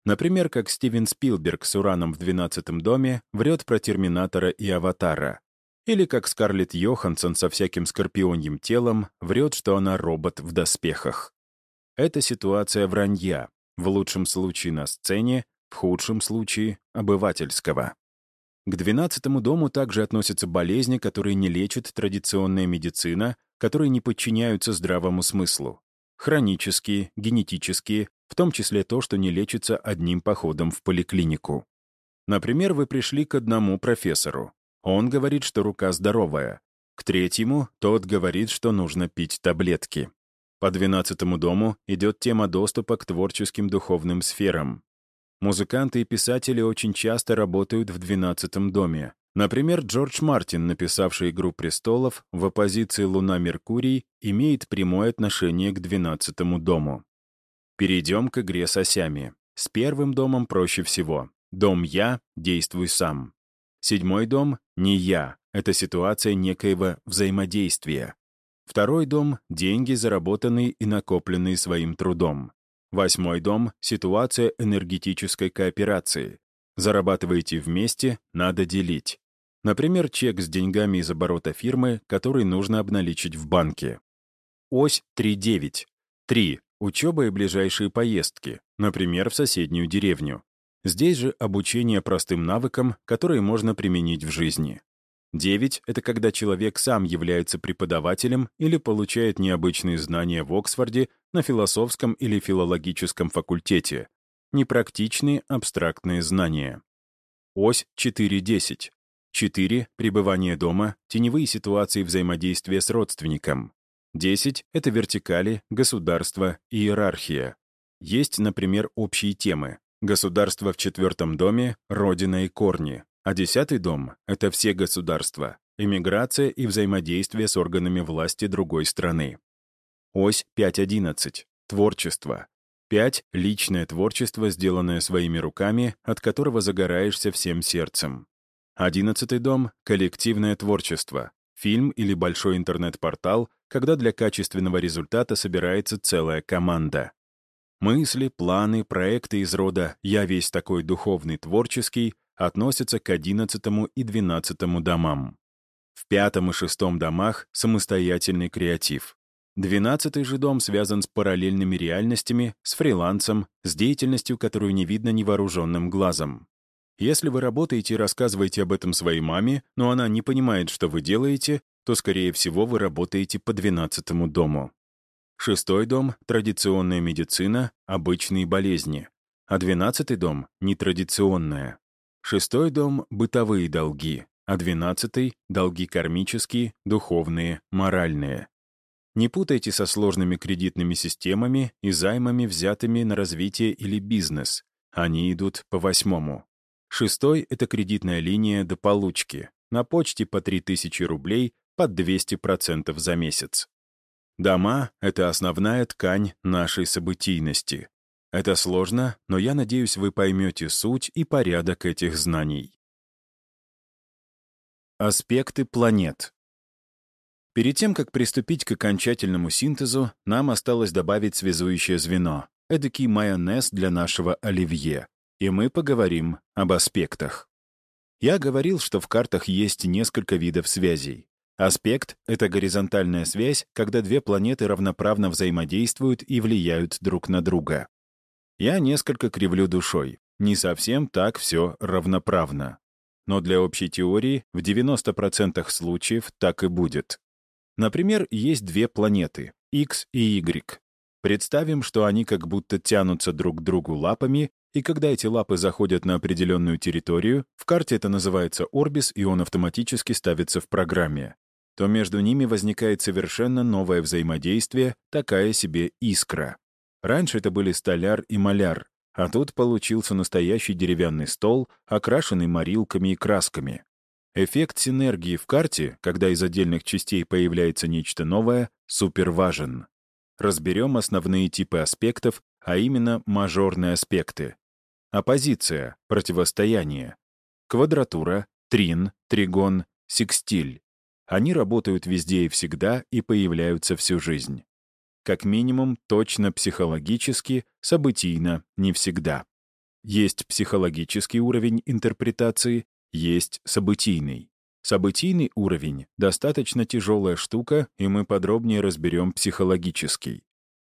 Например, как Стивен Спилберг с Ураном в «Двенадцатом доме» врет про Терминатора и Аватара. Или как Скарлетт Йоханссон со всяким скорпионьим телом врет, что она робот в доспехах. Это ситуация вранья, в лучшем случае на сцене, в худшем случае — обывательского. К двенадцатому дому также относятся болезни, которые не лечит традиционная медицина, которые не подчиняются здравому смыслу. Хронические, генетические, в том числе то, что не лечится одним походом в поликлинику. Например, вы пришли к одному профессору. Он говорит, что рука здоровая. К третьему тот говорит, что нужно пить таблетки. По двенадцатому дому идет тема доступа к творческим духовным сферам. Музыканты и писатели очень часто работают в двенадцатом доме. Например, Джордж Мартин, написавший «Игру престолов», в оппозиции Луна-Меркурий, имеет прямое отношение к двенадцатому дому. Перейдем к игре с осями. С первым домом проще всего. Дом «Я» — действуй сам. Седьмой дом — не «я», это ситуация некоего взаимодействия. Второй дом — деньги, заработанные и накопленные своим трудом. Восьмой дом — ситуация энергетической кооперации. Зарабатываете вместе, надо делить. Например, чек с деньгами из оборота фирмы, который нужно обналичить в банке. Ось 3.9. 3. Учеба и ближайшие поездки, например, в соседнюю деревню. Здесь же обучение простым навыкам, которые можно применить в жизни. 9 — это когда человек сам является преподавателем или получает необычные знания в Оксфорде на философском или филологическом факультете. Непрактичные абстрактные знания. Ось 4.10. 4 — пребывание дома, теневые ситуации взаимодействия с родственником. 10 — это вертикали, государство, иерархия. Есть, например, общие темы. Государство в четвертом доме, родина и корни. А десятый дом — это все государства, иммиграция и взаимодействие с органами власти другой страны. Ось 5.11. Творчество. 5. Личное творчество, сделанное своими руками, от которого загораешься всем сердцем. Одиннадцатый дом — коллективное творчество. Фильм или большой интернет-портал, когда для качественного результата собирается целая команда. Мысли, планы, проекты из рода «я весь такой духовный, творческий» относятся к одиннадцатому и двенадцатому домам. В пятом и шестом домах — самостоятельный креатив. Двенадцатый же дом связан с параллельными реальностями, с фрилансом, с деятельностью, которую не видно невооруженным глазом. Если вы работаете и рассказываете об этом своей маме, но она не понимает, что вы делаете, то, скорее всего, вы работаете по двенадцатому дому. Шестой дом — традиционная медицина, обычные болезни. А двенадцатый дом — нетрадиционная. Шестой дом — бытовые долги, а двенадцатый — долги кармические, духовные, моральные. Не путайте со сложными кредитными системами и займами, взятыми на развитие или бизнес. Они идут по восьмому. Шестой — это кредитная линия до получки. На почте по 3000 рублей под 200% за месяц. Дома — это основная ткань нашей событийности. Это сложно, но я надеюсь, вы поймете суть и порядок этих знаний. Аспекты планет. Перед тем, как приступить к окончательному синтезу, нам осталось добавить связующее звено — эдакий майонез для нашего оливье. И мы поговорим об аспектах. Я говорил, что в картах есть несколько видов связей. Аспект — это горизонтальная связь, когда две планеты равноправно взаимодействуют и влияют друг на друга. Я несколько кривлю душой. Не совсем так все равноправно. Но для общей теории в 90% случаев так и будет. Например, есть две планеты — X и Y. Представим, что они как будто тянутся друг к другу лапами, и когда эти лапы заходят на определенную территорию, в карте это называется орбис, и он автоматически ставится в программе. то между ними возникает совершенно новое взаимодействие, такая себе искра. Раньше это были столяр и маляр, а тут получился настоящий деревянный стол, окрашенный морилками и красками. Эффект синергии в карте, когда из отдельных частей появляется нечто новое, супер важен. Разберем основные типы аспектов, а именно мажорные аспекты. Оппозиция, противостояние. Квадратура, трин, тригон, секстиль. Они работают везде и всегда и появляются всю жизнь. Как минимум, точно психологически, событийно, не всегда. Есть психологический уровень интерпретации, есть событийный. Событийный уровень — достаточно тяжелая штука, и мы подробнее разберем психологический.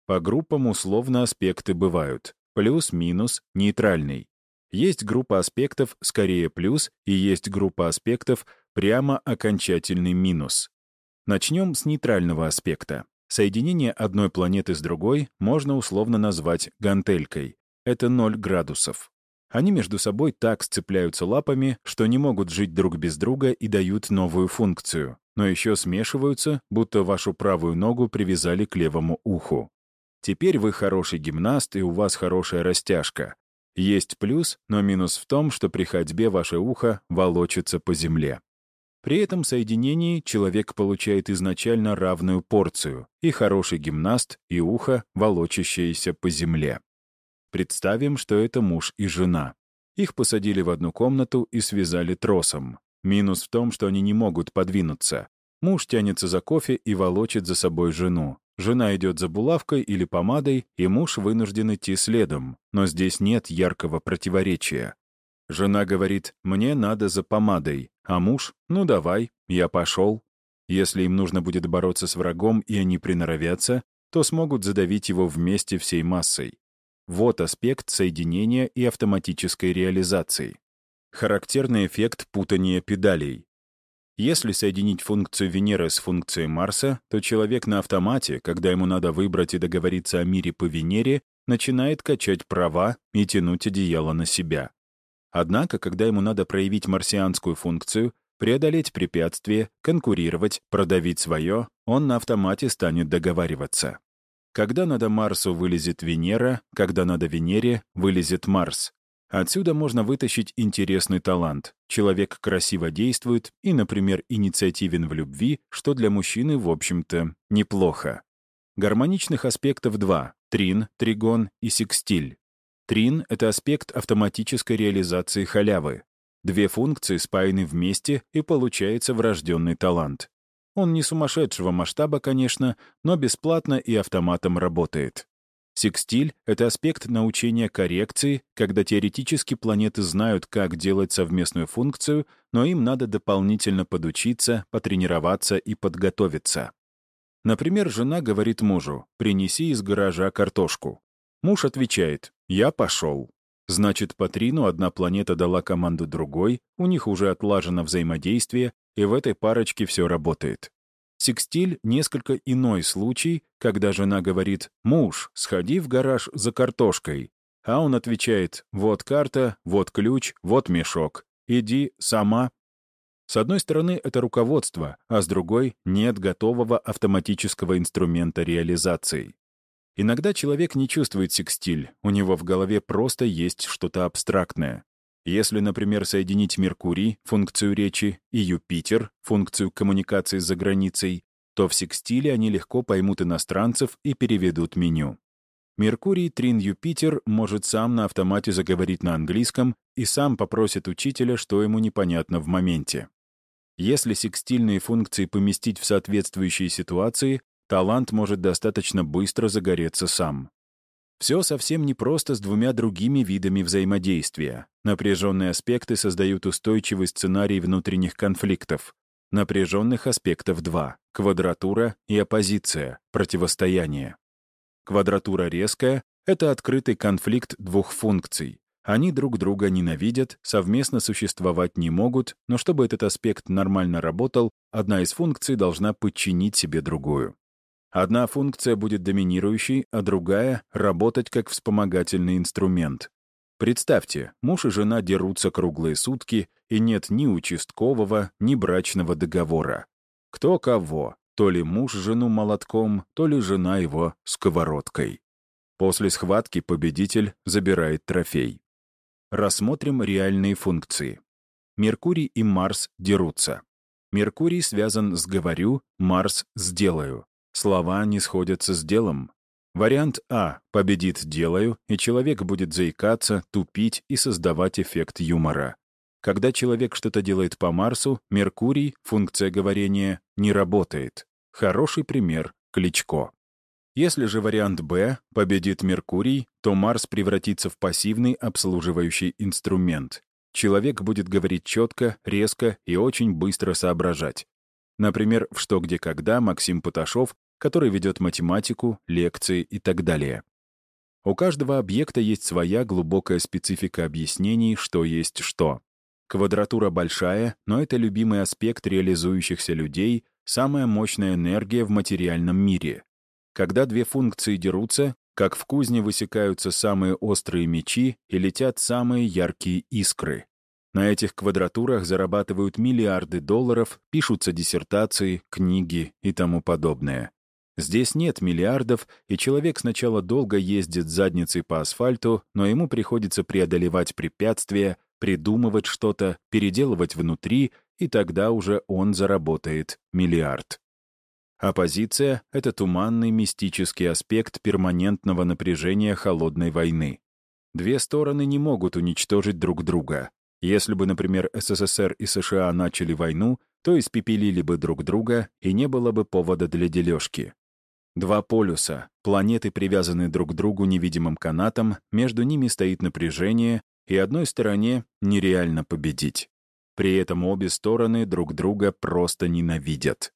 По группам условно аспекты бывают. Плюс, минус, нейтральный. Есть группа аспектов скорее плюс, и есть группа аспектов прямо окончательный минус. Начнем с нейтрального аспекта. Соединение одной планеты с другой можно условно назвать гантелькой. Это 0 градусов. Они между собой так сцепляются лапами, что не могут жить друг без друга и дают новую функцию, но еще смешиваются, будто вашу правую ногу привязали к левому уху. Теперь вы хороший гимнаст, и у вас хорошая растяжка. Есть плюс, но минус в том, что при ходьбе ваше ухо волочится по земле. При этом соединении человек получает изначально равную порцию — и хороший гимнаст, и ухо, волочащееся по земле. Представим, что это муж и жена. Их посадили в одну комнату и связали тросом. Минус в том, что они не могут подвинуться. Муж тянется за кофе и волочит за собой жену. Жена идет за булавкой или помадой, и муж вынужден идти следом. Но здесь нет яркого противоречия. Жена говорит «мне надо за помадой», а муж «ну давай, я пошел». Если им нужно будет бороться с врагом, и они приноровятся, то смогут задавить его вместе всей массой. Вот аспект соединения и автоматической реализации. Характерный эффект путания педалей. Если соединить функцию Венеры с функцией Марса, то человек на автомате, когда ему надо выбрать и договориться о мире по Венере, начинает качать права и тянуть одеяло на себя. Однако, когда ему надо проявить марсианскую функцию, преодолеть препятствие, конкурировать, продавить свое, он на автомате станет договариваться. Когда надо Марсу вылезет Венера, когда надо Венере вылезет Марс. Отсюда можно вытащить интересный талант. Человек красиво действует и, например, инициативен в любви, что для мужчины, в общем-то, неплохо. Гармоничных аспектов два — трин, тригон и секстиль. Трин — это аспект автоматической реализации халявы. Две функции спаяны вместе, и получается врожденный талант. Он не сумасшедшего масштаба, конечно, но бесплатно и автоматом работает. Секстиль — это аспект научения коррекции, когда теоретически планеты знают, как делать совместную функцию, но им надо дополнительно подучиться, потренироваться и подготовиться. Например, жена говорит мужу «принеси из гаража картошку». Муж отвечает «я пошел». Значит, по Трину одна планета дала команду другой, у них уже отлажено взаимодействие, и в этой парочке все работает. Секстиль — несколько иной случай, когда жена говорит «Муж, сходи в гараж за картошкой», а он отвечает «Вот карта, вот ключ, вот мешок. Иди сама». С одной стороны, это руководство, а с другой — нет готового автоматического инструмента реализации. Иногда человек не чувствует секстиль, у него в голове просто есть что-то абстрактное. Если, например, соединить Меркурий, функцию речи, и Юпитер, функцию коммуникации с заграницей, то в секстиле они легко поймут иностранцев и переведут меню. Меркурий Трин Юпитер может сам на автомате заговорить на английском и сам попросит учителя, что ему непонятно в моменте. Если секстильные функции поместить в соответствующие ситуации, талант может достаточно быстро загореться сам. Все совсем непросто с двумя другими видами взаимодействия. Напряженные аспекты создают устойчивый сценарий внутренних конфликтов. Напряженных аспектов два — квадратура и оппозиция, противостояние. Квадратура резкая — это открытый конфликт двух функций. Они друг друга ненавидят, совместно существовать не могут, но чтобы этот аспект нормально работал, одна из функций должна подчинить себе другую. Одна функция будет доминирующей, а другая — работать как вспомогательный инструмент. Представьте, муж и жена дерутся круглые сутки, и нет ни участкового, ни брачного договора. Кто кого, то ли муж жену молотком, то ли жена его сковородкой. После схватки победитель забирает трофей. Рассмотрим реальные функции. Меркурий и Марс дерутся. Меркурий связан с «говорю», Марс — «сделаю». Слова не сходятся с делом. Вариант А — победит «делаю», и человек будет заикаться, тупить и создавать эффект юмора. Когда человек что-то делает по Марсу, Меркурий, функция говорения, не работает. Хороший пример — Кличко. Если же вариант Б — победит Меркурий, то Марс превратится в пассивный обслуживающий инструмент. Человек будет говорить четко, резко и очень быстро соображать. Например, в «Что, где, когда» Максим Поташов, который ведет математику, лекции и так далее. У каждого объекта есть своя глубокая специфика объяснений, что есть что. Квадратура большая, но это любимый аспект реализующихся людей, самая мощная энергия в материальном мире. Когда две функции дерутся, как в кузне высекаются самые острые мечи и летят самые яркие искры. На этих квадратурах зарабатывают миллиарды долларов, пишутся диссертации, книги и тому подобное. Здесь нет миллиардов, и человек сначала долго ездит задницей по асфальту, но ему приходится преодолевать препятствия, придумывать что-то, переделывать внутри, и тогда уже он заработает миллиард. Оппозиция — это туманный мистический аспект перманентного напряжения холодной войны. Две стороны не могут уничтожить друг друга. Если бы, например, СССР и США начали войну, то испепелили бы друг друга, и не было бы повода для дележки. Два полюса, планеты привязаны друг к другу невидимым канатом, между ними стоит напряжение, и одной стороне нереально победить. При этом обе стороны друг друга просто ненавидят.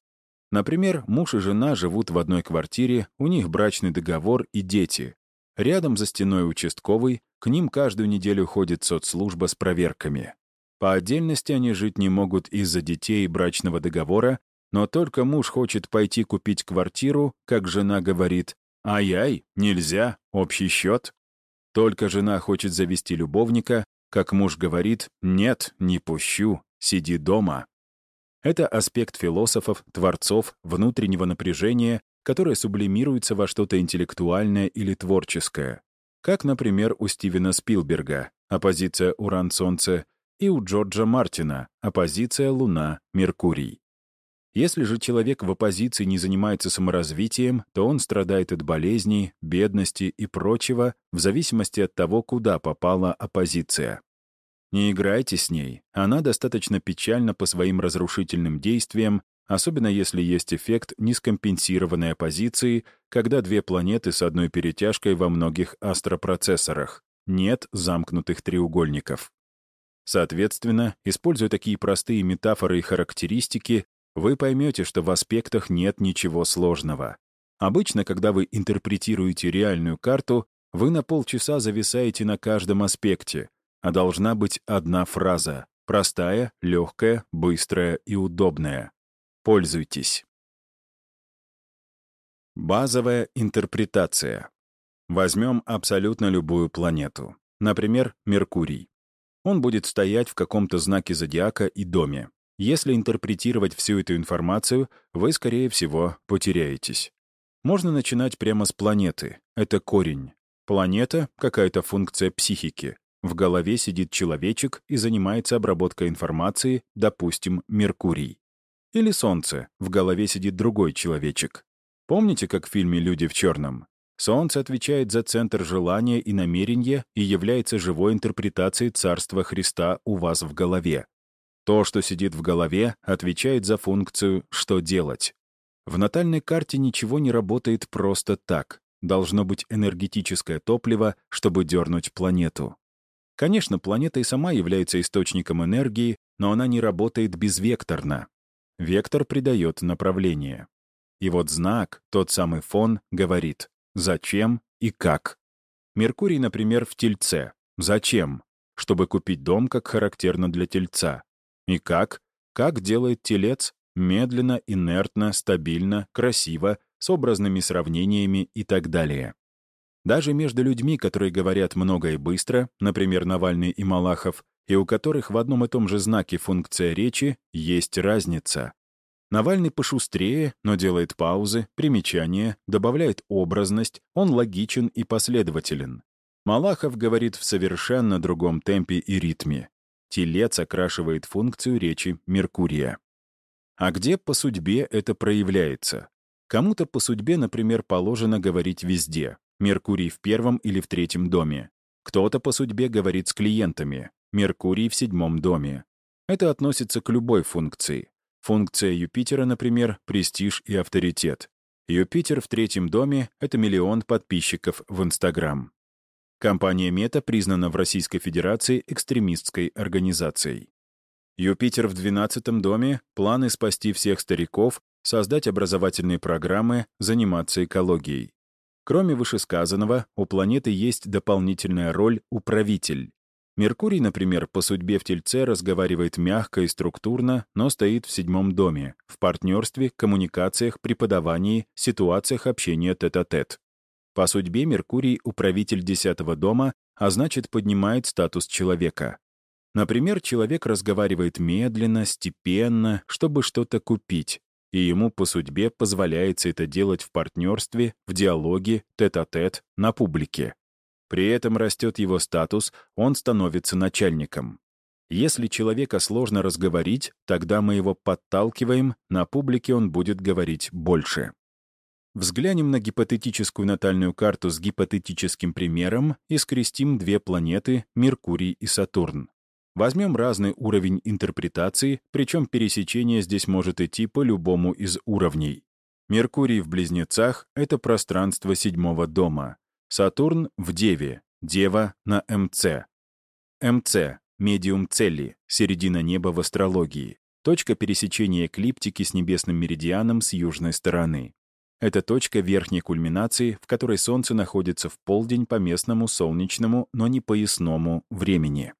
Например, муж и жена живут в одной квартире, у них брачный договор и дети. Рядом за стеной участковый, к ним каждую неделю ходит соцслужба с проверками. По отдельности они жить не могут из-за детей и брачного договора, но только муж хочет пойти купить квартиру, как жена говорит, «Ай-ай, нельзя, общий счет». Только жена хочет завести любовника, как муж говорит, «Нет, не пущу, сиди дома». Это аспект философов, творцов, внутреннего напряжения, которое сублимируется во что-то интеллектуальное или творческое. Как, например, у Стивена Спилберга, оппозиция Уран-Солнце, и у Джорджа Мартина, оппозиция Луна-Меркурий. Если же человек в оппозиции не занимается саморазвитием, то он страдает от болезней, бедности и прочего в зависимости от того, куда попала оппозиция. Не играйте с ней. Она достаточно печальна по своим разрушительным действиям, особенно если есть эффект нескомпенсированной оппозиции, когда две планеты с одной перетяжкой во многих астропроцессорах. Нет замкнутых треугольников. Соответственно, используя такие простые метафоры и характеристики, вы поймете, что в аспектах нет ничего сложного. Обычно, когда вы интерпретируете реальную карту, вы на полчаса зависаете на каждом аспекте, а должна быть одна фраза — простая, легкая, быстрая и удобная. Пользуйтесь. Базовая интерпретация. Возьмем абсолютно любую планету. Например, Меркурий. Он будет стоять в каком-то знаке зодиака и доме. Если интерпретировать всю эту информацию, вы, скорее всего, потеряетесь. Можно начинать прямо с планеты. Это корень. Планета — какая-то функция психики. В голове сидит человечек и занимается обработкой информации, допустим, Меркурий. Или Солнце. В голове сидит другой человечек. Помните, как в фильме «Люди в черном»? Солнце отвечает за центр желания и намерения и является живой интерпретацией Царства Христа у вас в голове. То, что сидит в голове, отвечает за функцию «что делать». В натальной карте ничего не работает просто так. Должно быть энергетическое топливо, чтобы дернуть планету. Конечно, планета и сама является источником энергии, но она не работает безвекторно. Вектор придает направление. И вот знак, тот самый фон, говорит «зачем» и «как». Меркурий, например, в Тельце. Зачем? Чтобы купить дом, как характерно для Тельца. И как? Как делает телец? Медленно, инертно, стабильно, красиво, с образными сравнениями и так далее. Даже между людьми, которые говорят много и быстро, например, Навальный и Малахов, и у которых в одном и том же знаке функция речи, есть разница. Навальный пошустрее, но делает паузы, примечания, добавляет образность, он логичен и последователен. Малахов говорит в совершенно другом темпе и ритме. Телец окрашивает функцию речи Меркурия. А где по судьбе это проявляется? Кому-то по судьбе, например, положено говорить везде. Меркурий в первом или в третьем доме. Кто-то по судьбе говорит с клиентами. Меркурий в седьмом доме. Это относится к любой функции. Функция Юпитера, например, престиж и авторитет. Юпитер в третьем доме — это миллион подписчиков в Инстаграм. Компания Мета признана в Российской Федерации экстремистской организацией. Юпитер в 12 доме — планы спасти всех стариков, создать образовательные программы, заниматься экологией. Кроме вышесказанного, у планеты есть дополнительная роль «управитель». Меркурий, например, по судьбе в Тельце разговаривает мягко и структурно, но стоит в седьмом доме, в партнерстве, коммуникациях, преподавании, ситуациях общения тет-а-тет. -тет. По судьбе Меркурий — управитель десятого дома, а значит, поднимает статус человека. Например, человек разговаривает медленно, степенно, чтобы что-то купить, и ему по судьбе позволяется это делать в партнерстве, в диалоге, тет-а-тет, -тет, на публике. При этом растет его статус, он становится начальником. Если человека сложно разговорить, тогда мы его подталкиваем, на публике он будет говорить больше. Взглянем на гипотетическую натальную карту с гипотетическим примером и скрестим две планеты — Меркурий и Сатурн. Возьмем разный уровень интерпретации, причем пересечение здесь может идти по любому из уровней. Меркурий в Близнецах — это пространство седьмого дома. Сатурн в Деве, Дева на МЦ. МЦ — медиум цели, середина неба в астрологии, точка пересечения эклиптики с небесным меридианом с южной стороны. Это точка верхней кульминации, в которой Солнце находится в полдень по местному солнечному, но не поясному времени.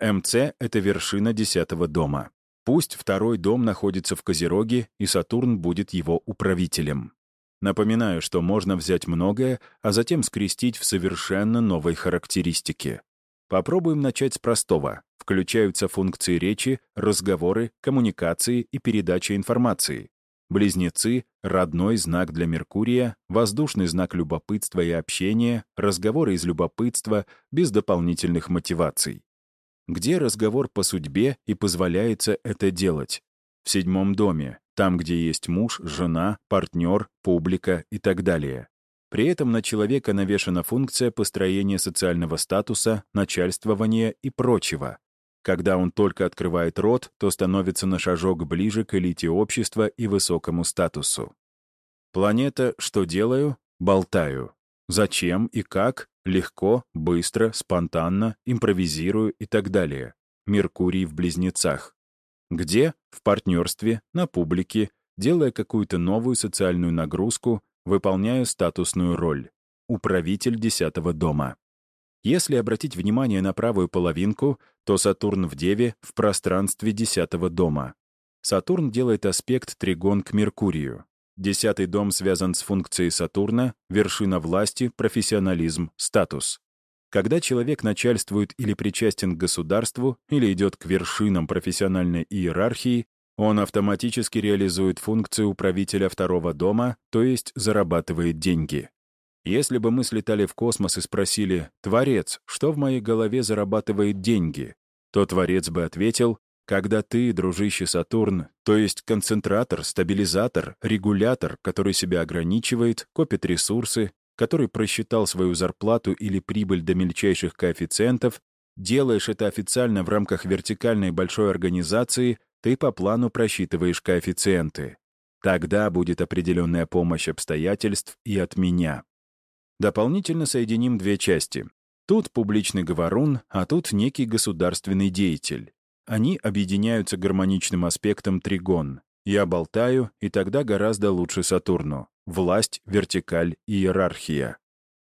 МЦ — это вершина десятого дома. Пусть второй дом находится в Козероге, и Сатурн будет его управителем. Напоминаю, что можно взять многое, а затем скрестить в совершенно новой характеристике. Попробуем начать с простого. Включаются функции речи, разговоры, коммуникации и передача информации. Близнецы — родной знак для Меркурия, воздушный знак любопытства и общения, разговоры из любопытства, без дополнительных мотиваций. Где разговор по судьбе и позволяется это делать? В седьмом доме, там, где есть муж, жена, партнер, публика и так далее. При этом на человека навешана функция построения социального статуса, начальствования и прочего. Когда он только открывает рот, то становится на шажок ближе к элите общества и высокому статусу. Планета «Что делаю?» Болтаю. Зачем и как? Легко, быстро, спонтанно, импровизирую и так далее. Меркурий в близнецах. Где? В партнерстве, на публике, делая какую-то новую социальную нагрузку, выполняя статусную роль. Управитель десятого дома. Если обратить внимание на правую половинку, то Сатурн в Деве в пространстве десятого дома. Сатурн делает аспект тригон к Меркурию. Десятый дом связан с функцией Сатурна, вершина власти, профессионализм, статус. Когда человек начальствует или причастен к государству, или идет к вершинам профессиональной иерархии, он автоматически реализует функцию управителя второго дома, то есть зарабатывает деньги. Если бы мы слетали в космос и спросили «Творец, что в моей голове зарабатывает деньги?», то Творец бы ответил «Когда ты, дружище Сатурн, то есть концентратор, стабилизатор, регулятор, который себя ограничивает, копит ресурсы, который просчитал свою зарплату или прибыль до мельчайших коэффициентов, делаешь это официально в рамках вертикальной большой организации, ты по плану просчитываешь коэффициенты. Тогда будет определенная помощь обстоятельств и от меня. Дополнительно соединим две части. Тут публичный говорун, а тут некий государственный деятель. Они объединяются гармоничным аспектом тригон. Я болтаю, и тогда гораздо лучше Сатурну власть, вертикаль, иерархия.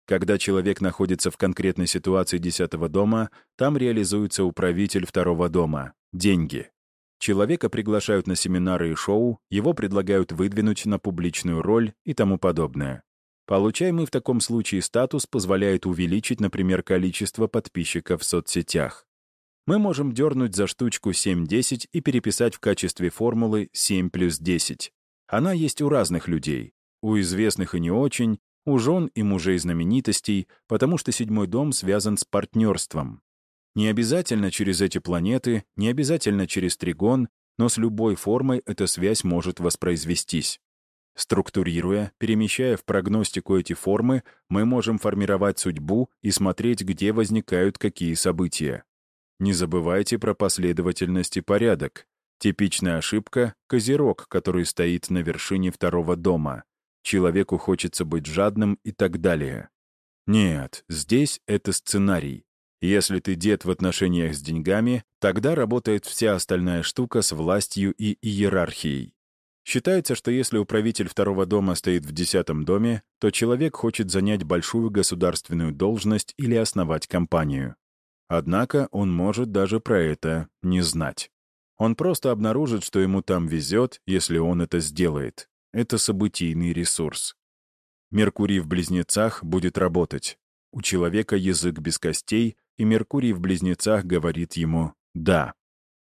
Когда человек находится в конкретной ситуации десятого дома, там реализуется управитель второго дома — деньги. Человека приглашают на семинары и шоу, его предлагают выдвинуть на публичную роль и тому подобное. Получаемый в таком случае статус позволяет увеличить, например, количество подписчиков в соцсетях. Мы можем дернуть за штучку 7-10 и переписать в качестве формулы 7 плюс 10. Она есть у разных людей. У известных и не очень, у жен и мужей знаменитостей, потому что седьмой дом связан с партнерством. Не обязательно через эти планеты, не обязательно через тригон, но с любой формой эта связь может воспроизвестись. Структурируя, перемещая в прогностику эти формы, мы можем формировать судьбу и смотреть, где возникают какие события. Не забывайте про последовательность и порядок. Типичная ошибка — козерог, который стоит на вершине второго дома. Человеку хочется быть жадным и так далее. Нет, здесь это сценарий. Если ты дед в отношениях с деньгами, тогда работает вся остальная штука с властью и иерархией. Считается, что если управитель второго дома стоит в десятом доме, то человек хочет занять большую государственную должность или основать компанию. Однако он может даже про это не знать. Он просто обнаружит, что ему там везет, если он это сделает. Это событийный ресурс. Меркурий в близнецах будет работать. У человека язык без костей, и Меркурий в близнецах говорит ему «да».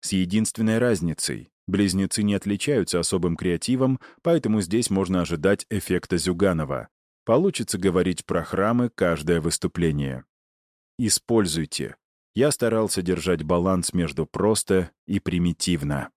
С единственной разницей. Близнецы не отличаются особым креативом, поэтому здесь можно ожидать эффекта Зюганова. Получится говорить про храмы каждое выступление. Используйте. Я старался держать баланс между просто и примитивно.